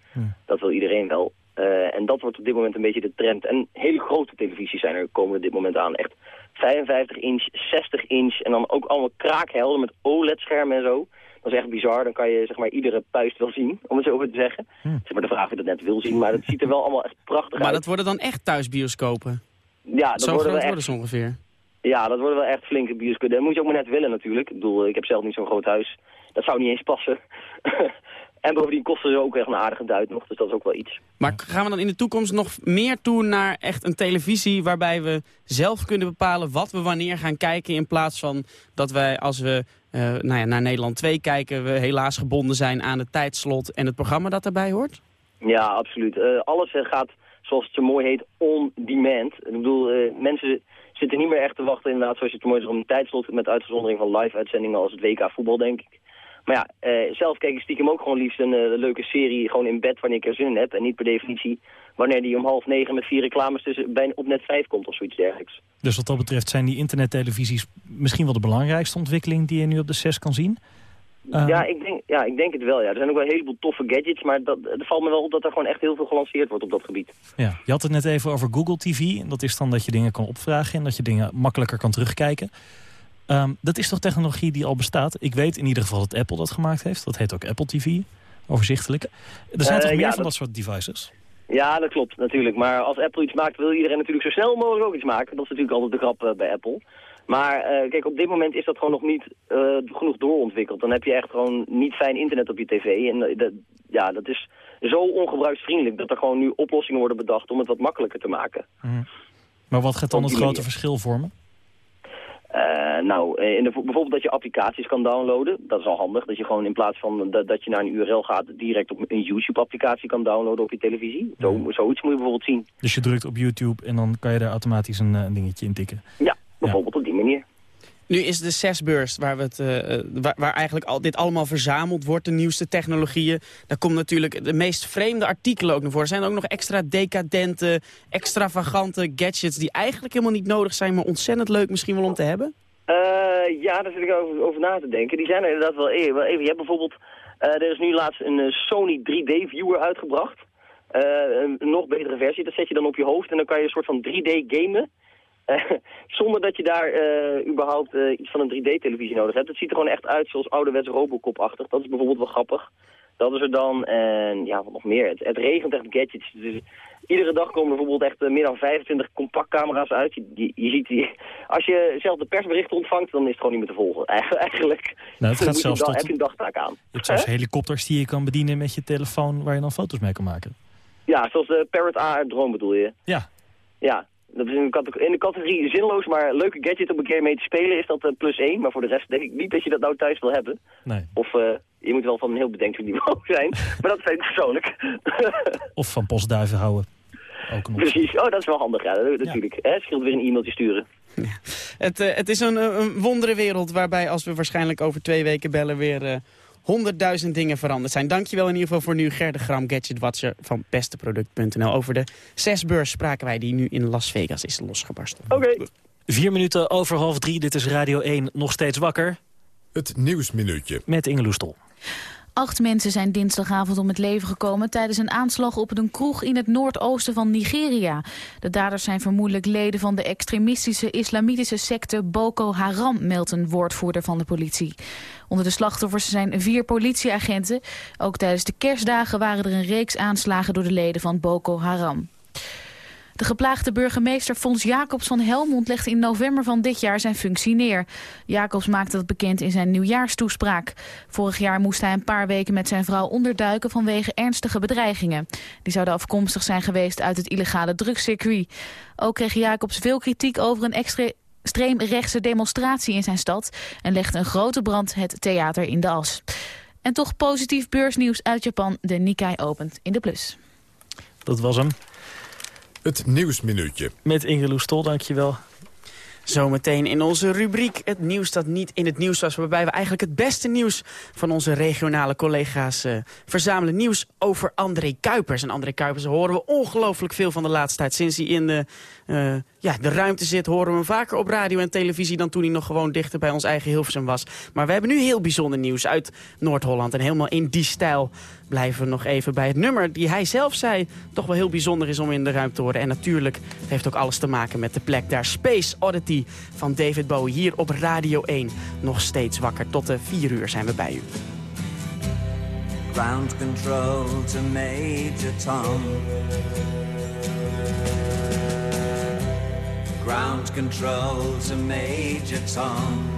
Dat wil iedereen wel. Uh, en dat wordt op dit moment een beetje de trend. En hele grote televisies zijn er komen op dit moment aan. Echt 55 inch, 60 inch en dan ook allemaal kraakhelden met OLED-schermen en zo. Dat is echt bizar. Dan kan je zeg maar iedere puist wel zien, om het zo te zeggen. Hm. Zeg maar de vraag of je dat net wil zien, maar het ziet er wel allemaal echt prachtig maar uit. Maar dat worden dan echt thuisbioscopen? Ja, dat zo worden groot wel worden ze ongeveer? Ja, dat worden wel echt flinke bioscopen. Dat moet je ook maar net willen natuurlijk. Ik bedoel, ik heb zelf niet zo'n groot huis. Dat zou niet eens passen. [LAUGHS] En bovendien kosten ze ook echt een aardige duit nog, dus dat is ook wel iets. Maar gaan we dan in de toekomst nog meer toe naar echt een televisie... waarbij we zelf kunnen bepalen wat we wanneer gaan kijken... in plaats van dat wij als we uh, nou ja, naar Nederland 2 kijken... we helaas gebonden zijn aan het tijdslot en het programma dat daarbij hoort? Ja, absoluut. Uh, alles gaat, zoals het zo mooi heet, on demand. Ik bedoel, uh, mensen zitten niet meer echt te wachten inderdaad, zoals je het mooi zegt, om een tijdslot... met uitzondering van live-uitzendingen als het WK voetbal, denk ik. Maar ja, uh, zelf kijk ik stiekem ook gewoon liefst een uh, leuke serie gewoon in bed wanneer ik er zin in heb. En niet per definitie wanneer die om half negen met vier reclames tussen, bij, op net vijf komt of zoiets dergelijks. Dus wat dat betreft zijn die internettelevisies misschien wel de belangrijkste ontwikkeling die je nu op de 6 kan zien? Uh... Ja, ik denk, ja, ik denk het wel. Ja. Er zijn ook wel een heleboel toffe gadgets, maar dat, het valt me wel op dat er gewoon echt heel veel gelanceerd wordt op dat gebied. Ja, je had het net even over Google TV. En dat is dan dat je dingen kan opvragen en dat je dingen makkelijker kan terugkijken. Um, dat is toch technologie die al bestaat? Ik weet in ieder geval dat Apple dat gemaakt heeft. Dat heet ook Apple TV, overzichtelijk. Er zijn uh, toch meer ja, van dat... dat soort devices? Ja, dat klopt natuurlijk. Maar als Apple iets maakt, wil iedereen natuurlijk zo snel mogelijk ook iets maken. Dat is natuurlijk altijd de grap uh, bij Apple. Maar uh, kijk, op dit moment is dat gewoon nog niet genoeg doorontwikkeld. Dan heb je echt gewoon niet fijn internet op je tv. En dat, ja, dat is zo ongebruiksvriendelijk dat er gewoon nu oplossingen worden bedacht om het wat makkelijker te maken. Mm. Maar wat gaat dan het grote verschil vormen? Uh, nou, in de, bijvoorbeeld dat je applicaties kan downloaden. Dat is al handig. Dat je gewoon in plaats van dat, dat je naar een URL gaat... direct op een YouTube-applicatie kan downloaden op je televisie. Zo. Zoiets moet je bijvoorbeeld zien. Dus je drukt op YouTube en dan kan je daar automatisch een, een dingetje in tikken? Ja, bijvoorbeeld ja. op die manier. Nu is de CES-beurs, het, uh, waar, waar, eigenlijk al, dit allemaal verzameld wordt, de nieuwste technologieën. Daar komen natuurlijk de meest vreemde artikelen ook naar voren. Er zijn ook nog extra decadente, extravagante gadgets die eigenlijk helemaal niet nodig zijn, maar ontzettend leuk misschien wel om te hebben? Uh, ja, daar zit ik over, over, na te denken. Die zijn er inderdaad wel even. Je hebt bijvoorbeeld, er is nu laatst een Sony 3D-viewer uitgebracht. een nog betere versie. Dat zet je dan op je hoofd en dan kan je een soort van 3D gamen. Uh, [LAUGHS] zonder dat je daar uh, überhaupt uh, iets van een 3D-televisie nodig hebt. Het ziet er gewoon echt uit zoals ouderwets Robocop-achtig. Dat is bijvoorbeeld wel grappig. Dat is er dan. En ja, wat nog meer. Het, het regent echt gadgets. Dus iedere dag komen bijvoorbeeld echt meer dan 25 compactcamera's uit. Je, je, je ziet die, [LAUGHS] als je zelf de persberichten ontvangt, dan is het gewoon niet meer te volgen. [LAUGHS] Eigenlijk. Nou, het gaat zelfs dan, tot... heb je een dagtaak aan. Je hebt zelfs helikopters die je kan bedienen met je telefoon... waar je dan foto's mee kan maken. Ja, zoals de Parrot A drone bedoel je? Ja. Ja, dat is in de, in de categorie zinloos, maar leuke gadget om een keer mee te spelen is dat uh, plus 1. Maar voor de rest denk ik niet dat je dat nou thuis wil hebben. Nee. Of uh, je moet wel van een heel bedenkelijk niveau [LAUGHS] zijn. maar dat vind ik persoonlijk. [LAUGHS] of van postduiven houden. Ook nog. Precies. Oh, dat is wel handig. Ja, natuurlijk. Ja. Hè? Scheelt weer een e-mailtje sturen. Ja. Het, uh, het is een, een wondere wereld waarbij als we waarschijnlijk over twee weken bellen weer honderdduizend dingen veranderd zijn. Dankjewel in ieder geval voor nu Gerde Gram, gadgetwatcher van besteproduct.nl. Over de zesbeurs spraken wij die nu in Las Vegas is losgebarsten. Oké. Okay. Vier minuten over half drie, dit is Radio 1, nog steeds wakker. Het Nieuwsminuutje. Met Inge Loestol. Acht mensen zijn dinsdagavond om het leven gekomen tijdens een aanslag op een kroeg in het noordoosten van Nigeria. De daders zijn vermoedelijk leden van de extremistische islamitische secte Boko Haram, meldt een woordvoerder van de politie. Onder de slachtoffers zijn vier politieagenten. Ook tijdens de kerstdagen waren er een reeks aanslagen door de leden van Boko Haram. De geplaagde burgemeester Fons Jacobs van Helmond legde in november van dit jaar zijn functie neer. Jacobs maakte dat bekend in zijn nieuwjaarstoespraak. Vorig jaar moest hij een paar weken met zijn vrouw onderduiken vanwege ernstige bedreigingen. Die zouden afkomstig zijn geweest uit het illegale drugscircuit. Ook kreeg Jacobs veel kritiek over een extreemrechtse demonstratie in zijn stad... en legde een grote brand het theater in de as. En toch positief beursnieuws uit Japan. De Nikkei opent in de plus. Dat was hem. Het Nieuwsminuutje. Met Inge Loestol, dankjewel. Zometeen in onze rubriek het nieuws dat niet in het nieuws was... waarbij we eigenlijk het beste nieuws van onze regionale collega's uh, verzamelen. Nieuws over André Kuipers. En André Kuipers horen we ongelooflijk veel van de laatste tijd. Sinds hij in de, uh, ja, de ruimte zit horen we hem vaker op radio en televisie... dan toen hij nog gewoon dichter bij ons eigen Hilversum was. Maar we hebben nu heel bijzonder nieuws uit Noord-Holland. En helemaal in die stijl blijven we nog even bij het nummer die hij zelf zei... toch wel heel bijzonder is om in de ruimte te horen. En natuurlijk heeft ook alles te maken met de plek daar. Space Oddity van David Bowie hier op Radio 1. Nog steeds wakker. Tot de 4 uur zijn we bij u. Ground control to Major Tom. Ground control to Major Tom.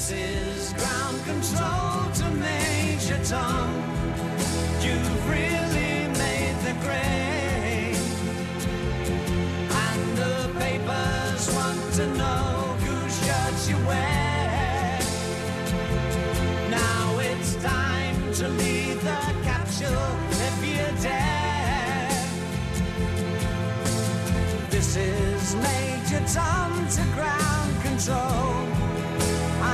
This is ground control to Major Tom. You've really made the grade. And the papers want to know whose shirts you wear. Now it's time to leave the capsule if you dare. This is Major Tom to ground control.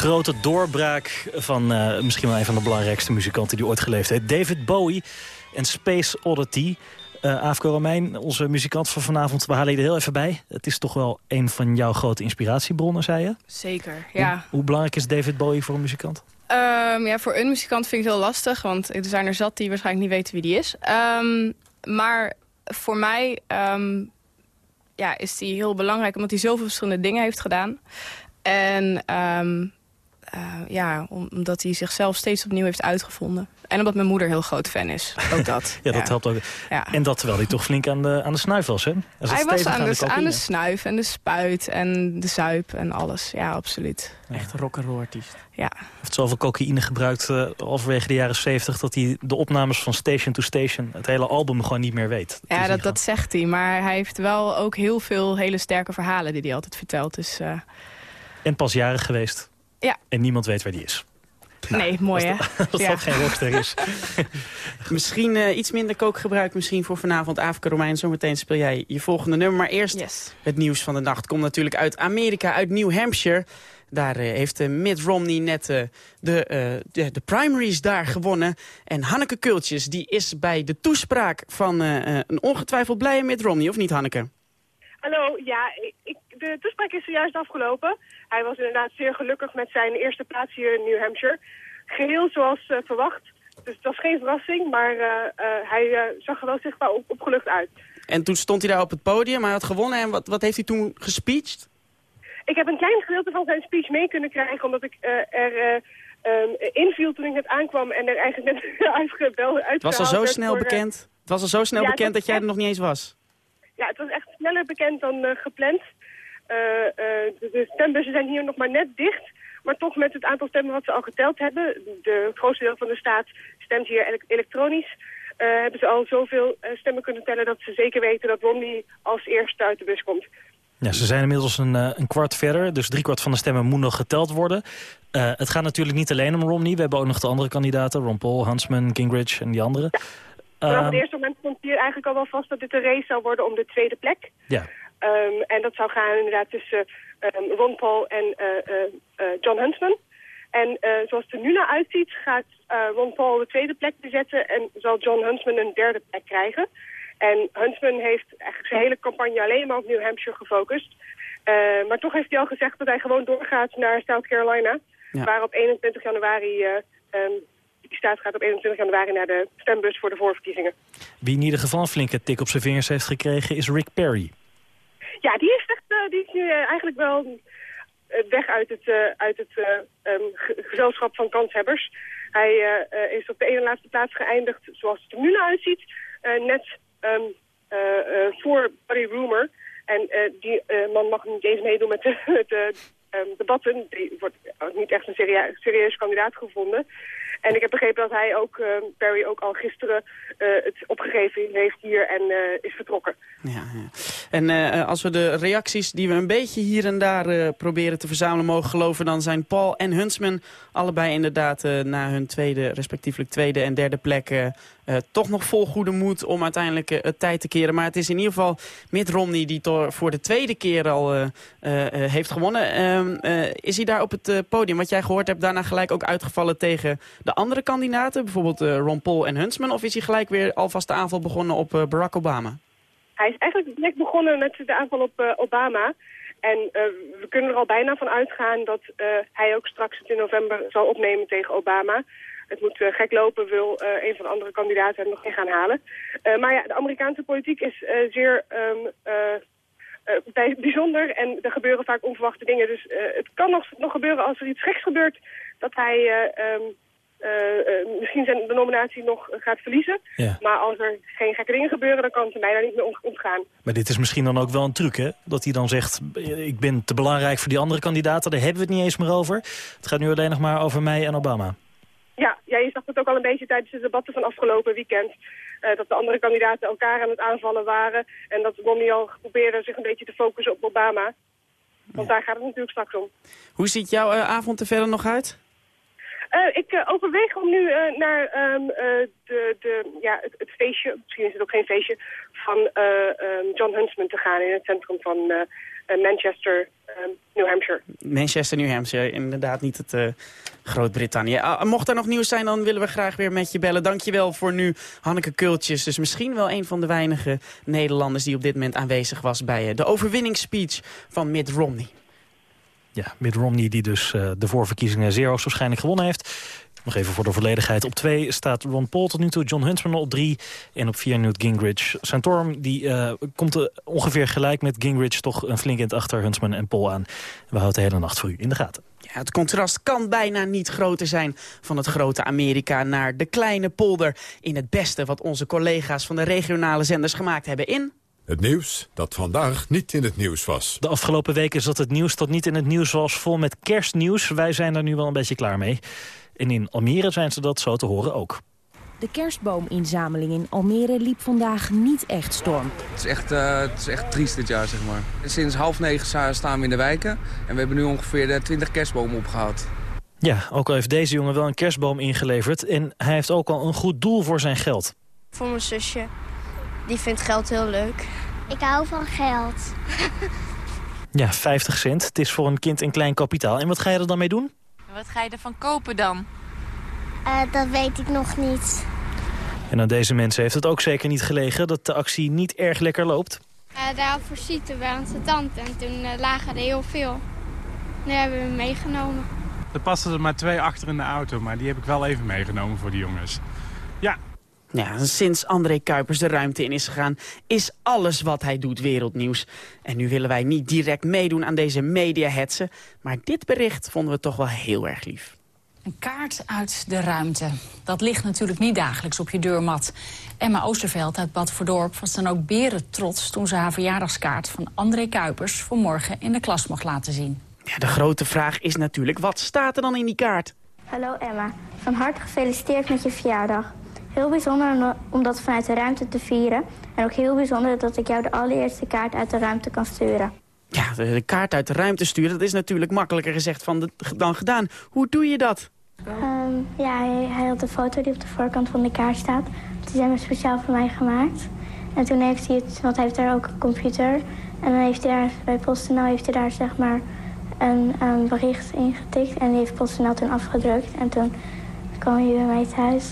grote doorbraak van eh, misschien wel een van de belangrijkste muzikanten die ooit geleefd heeft. David Bowie en Space Oddity. Uh, Aafko Romein, onze muzikant van vanavond, we halen je er heel even bij. Het is toch wel een van jouw grote inspiratiebronnen, zei je? Zeker, ja. Hoe, hoe belangrijk is David Bowie voor een muzikant? Ehm, ja, voor een muzikant vind ik het heel lastig, want er zijn er zat die waarschijnlijk niet weten wie die is. Ehm, maar voor mij ehm, ja, is die heel belangrijk, omdat hij zoveel verschillende dingen heeft gedaan. En eh, ja, om- omdat hij zichzelf steeds opnieuw heeft uitgevonden. En omdat mijn moeder heel groot fan is. Ook dat. [LAUGHS] Ja, dat helpt ook. Ja. En dat terwijl hij toch flink aan de, aan de snuif was, hè? Hij was aan de, aan de snuif en de spuit en de zuip en alles. Ja, absoluut. Echt rock'n'roll artiest. Ja. Hij heeft zoveel cocaïne gebruikt uh, halverwege de jaren 70... dat hij de opnames van Station to Station, het hele album, gewoon niet meer weet. Ja, dat, dat zegt hij. Maar hij heeft wel ook heel veel hele sterke verhalen die hij altijd vertelt. Dus eh, En pas jarig geweest. Ja, En niemand weet waar die is. nee, mooi hè? Als Ja. dat geen rockster is. [LAUGHS] Misschien eh, iets minder kookgebruik misschien voor vanavond. Afrika Romein, zometeen speel jij je volgende nummer. Maar eerst het nieuws van de nacht. Komt natuurlijk uit Amerika, uit New Hampshire. Daar eh, heeft eh, Mitt Romney net eh, de, eh, de, de primaries daar gewonnen. En Hanneke Kultjes die is bij de toespraak van eh, eh, een ongetwijfeld blije Mitt Romney. Of niet, Hanneke? Hallo, ja, ik, ik- de toespraak is zojuist afgelopen. Hij was inderdaad zeer gelukkig met zijn eerste plaats hier in New Hampshire. Geheel zoals eh, verwacht. Dus het was geen verrassing, maar eh, eh, hij zag er wel zichtbaar op, opgelucht uit. En toen stond hij daar op het podium, hij had gewonnen. En wat, wat heeft hij toen gespeecht? Ik heb een klein gedeelte van zijn speech mee kunnen krijgen, omdat ik er eh, ehm, inviel toen ik net aankwam en er eigenlijk net [LAUGHS] uitgebeld Het was al zo snel bekend. Het was al zo snel Ja, bekend dat jij er nog niet eens was. Ja, het was echt sneller bekend dan gepland. Eh, eh, de, de stembussen zijn hier nog maar net dicht. Maar toch met het aantal stemmen wat ze al geteld hebben... de het grootste deel van de staat stemt hier ele- elektronisch... eh, hebben ze al zoveel stemmen kunnen tellen... dat ze zeker weten dat Romney als eerste uit de bus komt. Ja, ze zijn inmiddels een, een kwart verder, dus driekwart van de stemmen moet nog geteld worden. Het gaat natuurlijk niet alleen om Romney, we hebben ook nog de andere kandidaten, Ron Paul, Huntsman, Gingrich en die anderen. Vanaf Ehm, het eerste moment stond hier eigenlijk al wel vast dat dit een race zou worden om de tweede plek. ja. Ehm, en dat zou gaan inderdaad tussen ehm, Ron Paul en eh, eh, eh, John Huntsman. En zoals het er nu naar uitziet gaat Ron Paul de tweede plek bezetten en zal John Huntsman een derde plek krijgen. En Huntsman heeft eigenlijk zijn hele campagne alleen maar op New Hampshire gefocust. Maar toch heeft hij al gezegd dat hij gewoon doorgaat naar South Carolina. Ja. Waar op 21 januari, ehm, die staat gaat op 21 januari naar de stembus voor de voorverkiezingen. Wie in ieder geval een flinke tik op zijn vingers heeft gekregen is Rick Perry. Ja, die is echt, eh, die is nu eh, eigenlijk wel eh, weg uit het, uit het eh, ehm, ge- gezelschap van kanshebbers. Hij is op de ene laatste plaats geëindigd, zoals het er nu naar uitziet, net ehm, eh, eh, voor Buddy Rumor. En die man mag niet eens meedoen met de, [LAUGHS] ehm, debatten. Die wordt niet echt een serie serieus kandidaat gevonden. En ik heb begrepen dat hij ook, ehm, Perry ook al gisteren eh, het opgegeven heeft hier en eh, is vertrokken. En eh, als we de reacties die we een beetje hier en daar eh, proberen te verzamelen mogen geloven... dan zijn Paul en Huntsman allebei inderdaad eh, na hun tweede, respectievelijk tweede en derde plek... eh, toch nog vol goede moed om uiteindelijk eh, het tijd te keren. Maar het is in ieder geval Mitt Romney die voor de tweede keer al eh, heeft gewonnen. Ehm, eh, is hij daar op het podium, wat jij gehoord hebt, daarna gelijk ook uitgevallen tegen de andere kandidaten? Bijvoorbeeld Ron Paul en Huntsman? Of is hij gelijk weer alvast de aanval begonnen op Barack Obama? Hij is eigenlijk direct begonnen met de aanval op Obama. En we kunnen er al bijna van uitgaan dat hij ook straks het in november zal opnemen tegen Obama. Het moet eh, gek lopen, wil eh, een van de andere kandidaten hem nog in gaan halen. Eh, maar ja, de Amerikaanse politiek is zeer ehm, eh, eh, bij- bijzonder en er gebeuren vaak onverwachte dingen. Dus het kan nog, nog gebeuren als er iets geks gebeurt dat hij eh, ehm, eh, eh, misschien zijn de nominatie nog gaat verliezen. Ja. Maar als er geen gekke dingen gebeuren, dan kan het er bijna niet meer ontgaan. Maar dit is misschien dan ook wel een truc, hè? Dat hij dan zegt, ik ben te belangrijk voor die andere kandidaten, daar hebben we het niet eens meer over. Het gaat nu alleen nog maar over mij en Obama. Ja, ja, je zag het ook al een beetje tijdens de debatten van afgelopen weekend. eh, dat de andere kandidaten elkaar aan het aanvallen waren. En dat Romney al probeerde zich een beetje te focussen op Obama. Want daar gaat het natuurlijk straks om. Hoe ziet jouw eh, avond er verder nog uit? Eh, ik overweeg om nu naar ehm, eh, de, de, ja, het, het feestje, misschien is het ook geen feestje, van eh, ehm, John Huntsman te gaan in het centrum van Manchester, ehm, New Hampshire. Manchester, New Hampshire, inderdaad niet het eh, Groot-Brittannië. Ah, mocht er nog nieuws zijn, dan willen we graag weer met je bellen. Dankjewel voor nu, Hanneke Kultjes. Dus misschien wel een van de weinige Nederlanders die op dit moment aanwezig was bij eh, de overwinningsspeech van Mitt Romney. Ja, Mitt Romney die dus eh, de voorverkiezingen zeer hoogstwaarschijnlijk gewonnen heeft. Nog even voor de volledigheid. Op twee staat Ron Paul tot nu toe, John Huntsman op drie. En op vier Newt Gingrich. Santorum die, eh, komt er ongeveer gelijk met Gingrich toch een flink eind achter Huntsman en Paul aan. We houden de hele nacht voor u in de gaten. Ja, het contrast kan bijna niet groter zijn van het grote Amerika naar de kleine polder. In het beste wat onze collega's van de regionale zenders gemaakt hebben in... Het nieuws dat vandaag niet in het nieuws was. De afgelopen weken zat het nieuws dat niet in het nieuws was vol met kerstnieuws. Wij zijn er nu wel een beetje klaar mee. En in Almere zijn ze dat zo te horen ook. De kerstboominzameling in Almere liep vandaag niet echt storm. Het is echt, eh, het is echt triest dit jaar, zeg maar. Sinds half negen sta- staan we in de wijken. En we hebben nu ongeveer de 20 kerstbomen opgehaald. Ja, ook al heeft deze jongen wel een kerstboom ingeleverd... en hij heeft ook al een goed doel voor zijn geld. Voor mijn zusje. Die vindt geld heel leuk. Ik hou van geld. [LAUGHS] Ja, 50 cent. Het is voor een kind een klein kapitaal. En wat ga je er dan mee doen? Wat ga je ervan kopen dan? Eh, dat weet ik nog niet. En aan deze mensen heeft het ook zeker niet gelegen... dat de actie niet erg lekker loopt. Uh, daarvoor zieten bij onze tante en toen eh, lagen er heel veel. Nu hebben we hem meegenomen. Er passen er maar twee achter in de auto, maar die heb ik wel even meegenomen voor die jongens. Ja, Ja, sinds André Kuipers de ruimte in is gegaan, is alles wat hij doet wereldnieuws. En nu willen wij niet direct meedoen aan deze mediahetsen, maar dit bericht vonden we toch wel heel erg lief. Een kaart uit de ruimte. Dat ligt natuurlijk niet dagelijks op je deurmat. Emma Oosterveld uit Bad Verdorp was dan ook beren trots... toen ze haar verjaardagskaart van André Kuipers vanmorgen in de klas mocht laten zien. Ja, de grote vraag is natuurlijk, wat staat er dan in die kaart? Hallo Emma, van harte gefeliciteerd met je verjaardag. Heel bijzonder om- dat vanuit de ruimte te vieren. En ook heel bijzonder dat ik jou de allereerste kaart uit de ruimte kan sturen. Ja, de, kaart uit de ruimte sturen, dat is natuurlijk makkelijker gezegd van de, dan gedaan. Hoe doe je dat? Ehm, ja, hij, hij had de foto die op de voorkant van de kaart staat. Die zijn we speciaal voor mij gemaakt. En toen heeft hij het, want hij heeft daar ook een computer. En dan heeft hij daar, bij PostNL heeft hij daar zeg maar een, een bericht ingetikt. En die heeft PostNL toen afgedrukt. En toen kwam hij bij mij thuis.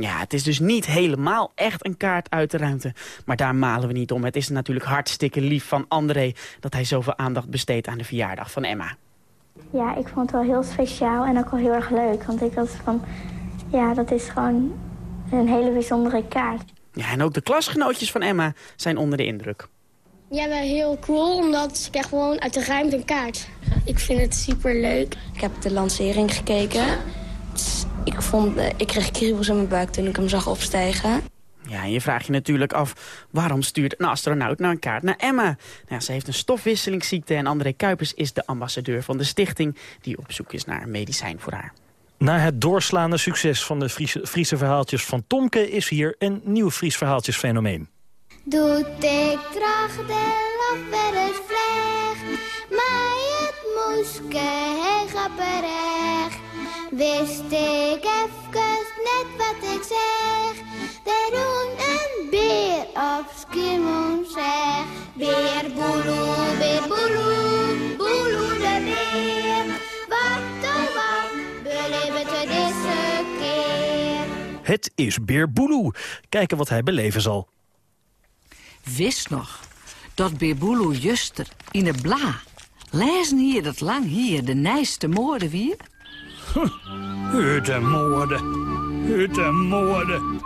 Ja, het is dus niet helemaal echt een kaart uit de ruimte. Maar daar malen we niet om. Het is natuurlijk hartstikke lief van André... dat hij zoveel aandacht besteedt aan de verjaardag van Emma. Ja, ik vond het wel heel speciaal en ook wel heel erg leuk. Want ik was van, ja, dat is gewoon een hele bijzondere kaart. Ja, en ook de klasgenootjes van Emma zijn onder de indruk. Ja, wel heel cool, omdat ik krijg gewoon uit de ruimte een kaart. Ik vind het super leuk. Ik heb de lancering gekeken. Ik, vond, eh, ik kreeg kriebels in mijn buik toen ik hem zag opstijgen. Ja, en je vraagt je natuurlijk af, waarom stuurt een astronaut nou een kaart naar Emma? Nou, ja, ze heeft een stofwisselingsziekte en André Kuipers is de ambassadeur van de stichting... die op zoek is naar een medicijn voor haar. Na het doorslaande succes van de Friese, Friese verhaaltjes van Tomke... is hier een nieuw Fries verhaaltjesfenomeen. Doet ik graag de vleg, maar het moeske. Wist ik even net wat ik zeg, de roen een beer op skimoen zeg. Beer boeloe, beer boeloe, boeloe de beer. Wat oh wat, beleven te deze keer. Het is Beer Boeloe. Kijken wat hij beleven zal. Wist nog dat Beerboelo juster in de bla lezen hier dat lang hier de nijste moorden weer? Het en moorden. Het en moorden. [LAUGHS]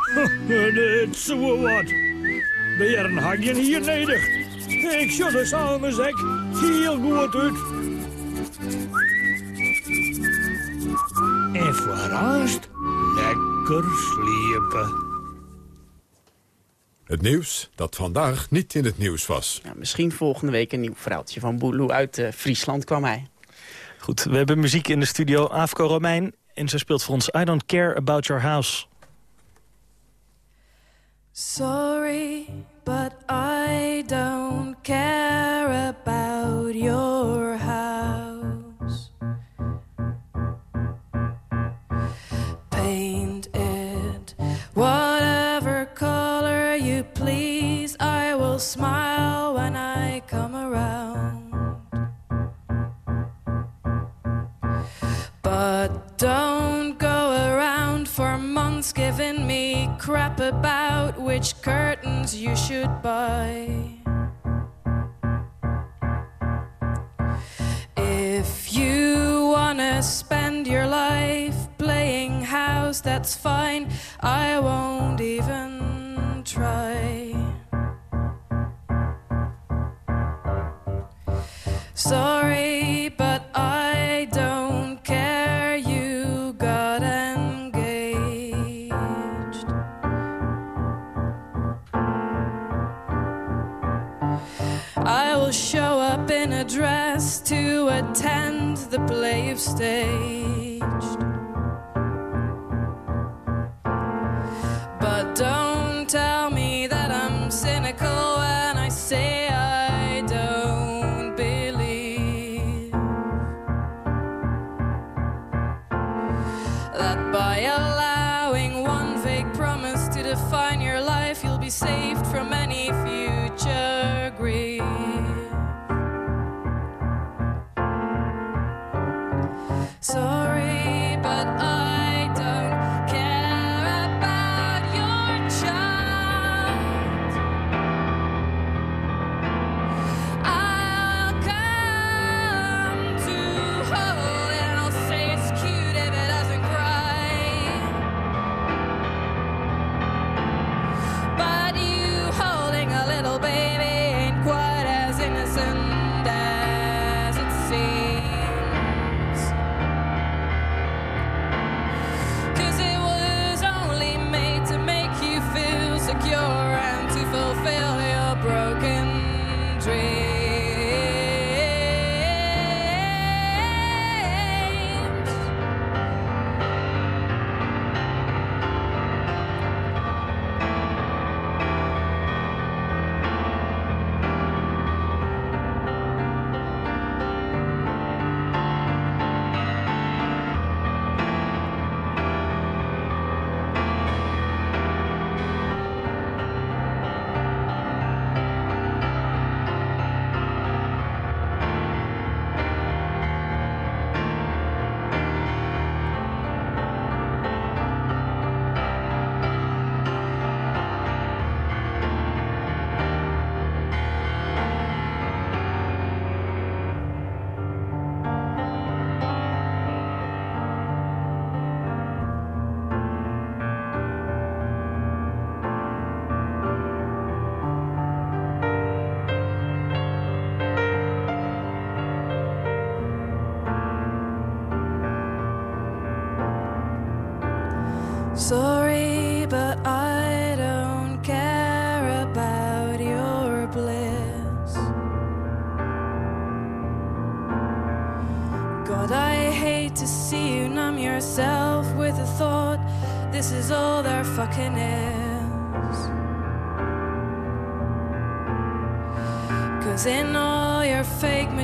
Het is zo wat. Beren je hier nedig. Ik zou de samen zeg. Heel goed uit. En vooraast lekker sliepen. Het nieuws dat vandaag niet in het nieuws was. Ja, misschien volgende week een nieuw verhaaltje van Boeloe uit eh, Friesland kwam hij. Goed, we hebben muziek in de studio. Afko Romein. En ze speelt voor ons I Don't Care About Your House. Sorry, but I don't care about your Don't go around for months giving me crap about which curtains you should buy.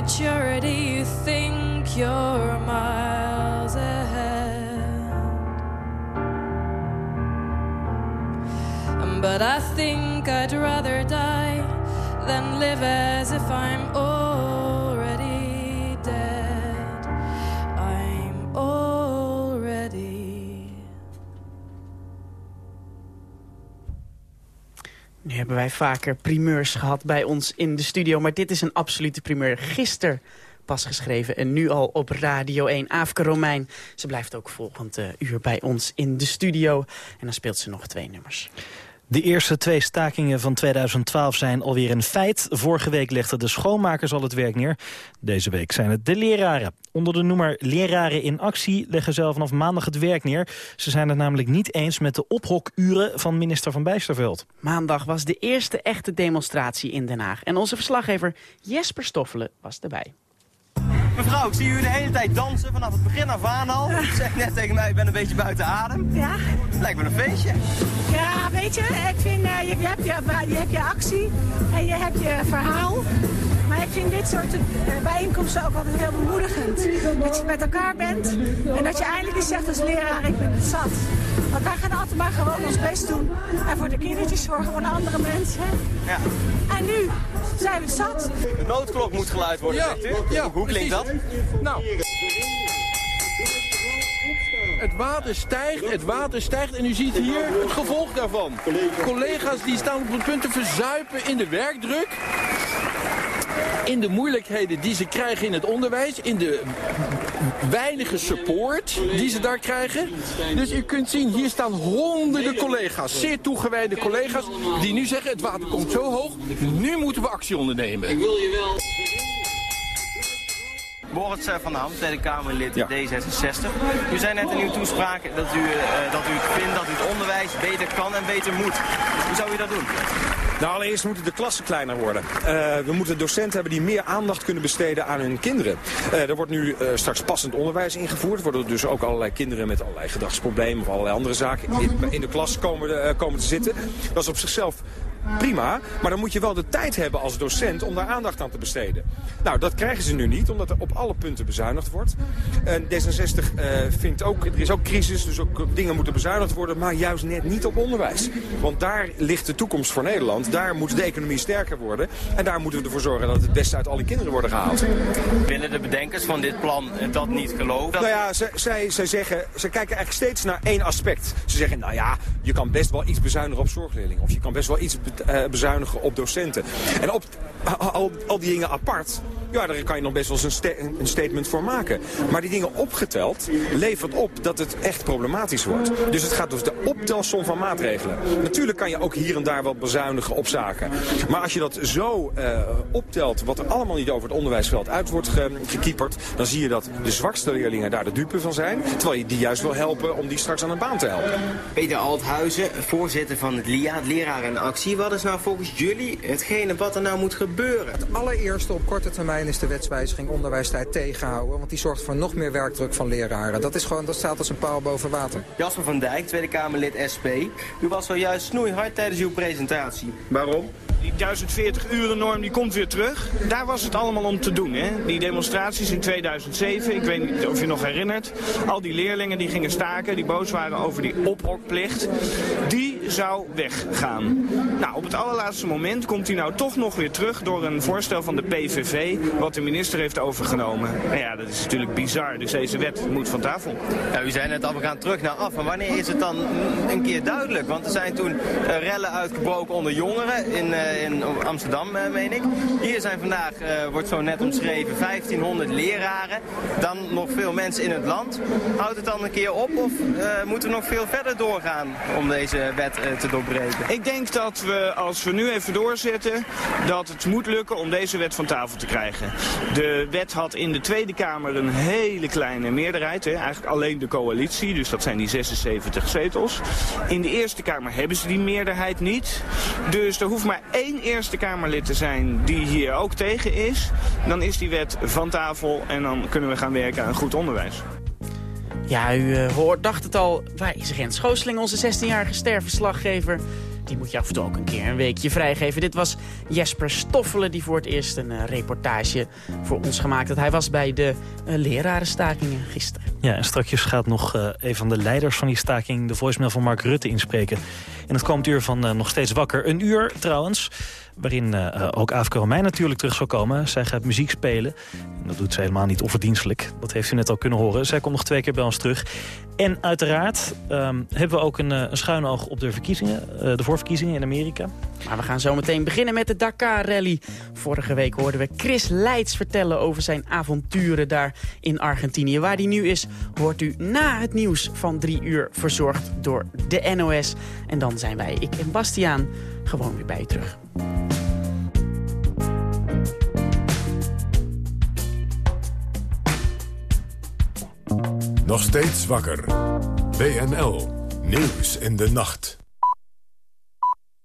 Maturity, you think you're hebben wij vaker primeurs gehad bij ons in de studio, maar dit is een absolute primeur. Gisteren pas geschreven en nu al op Radio 1. Aafke Romein, ze blijft ook volgend eh, uur bij ons in de studio. En dan speelt ze nog twee nummers. De eerste twee stakingen van 2012 zijn alweer een feit. Vorige week legden de schoonmakers al het werk neer. Deze week zijn het de leraren. Onder de noemer Leraren in Actie leggen ze al vanaf maandag het werk neer. Ze zijn het namelijk niet eens met de ophokuren van minister Van Bijsterveld. Maandag was de eerste echte demonstratie in Den Haag. En onze verslaggever Jesper Stoffelen was erbij. Mevrouw, ik zie u de hele tijd dansen vanaf het begin af aan al. U zegt net tegen mij, ik ben een beetje buiten adem. Ja. Lijkt me een feestje. Ja, weet je, ik vind, eh, je, je, hebt je, je hebt je actie en je hebt je verhaal. Maar ik vind dit soort eh, bijeenkomsten ook altijd heel bemoedigend. Dat je met elkaar bent en dat je eindelijk eens zegt als leraar, ik ben het zat. Want wij gaan altijd maar gewoon ons best doen. En voor de kindertjes zorgen voor de andere mensen. Ja. En nu zijn we zat. De noodklok moet geluid worden, Ja, zegt u? ja, Hoe klinkt dat? Nou. Het water stijgt, het water stijgt en u ziet hier het gevolg daarvan. Collega's die staan op het punt te verzuipen in de werkdruk in de moeilijkheden die ze krijgen in het onderwijs, in de weinige support die ze daar krijgen. Dus u kunt zien, hier staan honderden collega's, zeer toegewijde collega's, die nu zeggen het water komt zo hoog, nu moeten we actie ondernemen. Ik wil je wel... Boris eh, van der Ham, Tweede Kamerlid D66. U zei net in uw toespraak dat u, uh, dat u vindt dat u het onderwijs beter kan en beter moet. Hoe zou u dat doen? Nou, allereerst moeten de klassen kleiner worden. Uh, we moeten docenten hebben die meer aandacht kunnen besteden aan hun kinderen. Uh, er wordt nu uh, straks passend onderwijs ingevoerd. Er worden dus ook allerlei kinderen met allerlei gedragsproblemen of allerlei andere zaken in, in de klas komen, komen te zitten. Dat is op zichzelf prima. Maar dan moet je wel de tijd hebben als docent om daar aandacht aan te besteden. Nou, dat krijgen ze nu niet, omdat er op alle punten bezuinigd wordt. En D66 uh, vindt ook, er is ook crisis, dus ook dingen moeten bezuinigd worden. Maar juist net niet op onderwijs. Want daar ligt de toekomst voor Nederland. Daar moet de economie sterker worden. En daar moeten we ervoor zorgen dat het beste uit alle kinderen worden gehaald. Willen de bedenkers van dit plan dat niet geloven? Nou ja, zij, zij, zij, zeggen, ze kijken eigenlijk steeds naar één aspect. Ze zeggen, nou ja, je kan best wel iets bezuinigen op zorgleerlingen. Of je kan best wel iets bezuinigen op docenten. En op al, al die dingen apart, ja, daar kan je nog best wel eens een, sta een, statement voor maken. Maar die dingen opgeteld levert op dat het echt problematisch wordt. Dus het gaat dus de optelsom van maatregelen. Natuurlijk kan je ook hier en daar wat bezuinigen op zaken. Maar als je dat zo uh, optelt, wat er allemaal niet over het onderwijsveld uit wordt ge gekieperd... dan zie je dat de zwakste leerlingen daar de dupe van zijn. Terwijl je die juist wil helpen om die straks aan een baan te helpen. Peter Althuizen, voorzitter van het LIA, het Leraar in Actie. Wat is nou volgens jullie hetgene wat er nou moet gebeuren? Het allereerste op korte termijn is de wetswijziging onderwijstijd tegenhouden. Want die zorgt voor nog meer werkdruk van leraren. Dat, is gewoon, dat staat als een paal boven water. Jasper van Dijk, Tweede Kamerlid SP. U was zojuist snoeihard tijdens uw presentatie. Waarom? Die 1040 uren norm die komt weer terug. Daar was het allemaal om te doen. Hè? Die demonstraties in 2007, ik weet niet of je nog herinnert. Al die leerlingen die gingen staken, die boos waren over die ophokplicht. Die zou weggaan. Nou, op het allerlaatste moment komt hij nou toch nog weer terug door een voorstel van de PVV, wat de minister heeft overgenomen. Nou ja, dat is natuurlijk bizar, dus deze wet moet van tafel. Ja, u zei net al, we gaan terug naar af. Maar wanneer is het dan een keer duidelijk? Want er zijn toen uh, rellen uitgebroken onder jongeren in, uh, in Amsterdam, uh, meen ik. Hier zijn vandaag, wordt zo net omschreven, 1500 leraren. Dan nog veel mensen in het land. Houdt het dan een keer op of moeten we nog veel verder doorgaan om deze wet te doorbreken? Ik denk dat we, als we nu even doorzetten, dat het moet lukken om deze wet van tafel te krijgen. De wet had in de Tweede Kamer een hele kleine meerderheid. Hè? Eigenlijk alleen de coalitie, dus dat zijn die 76 zetels. In de Eerste Kamer hebben ze die meerderheid niet. Dus er hoeft maar één Eerste Kamerlid te zijn die hier ook tegen is. Dan is die wet van tafel en dan kunnen we gaan werken aan goed onderwijs. Ja, u uh, hoort, dacht het al, is Rens Schoosling, onze 16-jarige sterverslaggever? Die moet je af en toe ook een keer een weekje vrijgeven. Dit was Jesper Stoffelen die voor het eerst een uh, reportage voor ons gemaakt had. Hij was bij de uh, lerarenstakingen gisteren. Ja, en straks gaat nog uh, een van de leiders van die staking... de voicemail van Mark Rutte inspreken. In het komend uur van Nog Steeds Wakker. Een uur trouwens, waarin ook Aafke Romein natuurlijk terug zal komen. Zij gaat muziek spelen. En dat doet ze helemaal niet onverdienstelijk. Dat heeft u net al kunnen horen. Zij komt nog twee keer bij ons terug. En uiteraard um, hebben we ook een, een schuin oog op de verkiezingen. Uh, de voorverkiezingen in Amerika. Maar we gaan zo meteen beginnen met de Dakar-rally. Vorige week hoorden we Chris Leids vertellen over zijn avonturen daar in Argentinië. Waar hij nu is, hoort u na het nieuws van drie uur verzorgd door de NOS. En dan zijn wij, ik en Bastiaan, gewoon weer bij u terug. Nog steeds wakker. WNL. Nieuws in de nacht.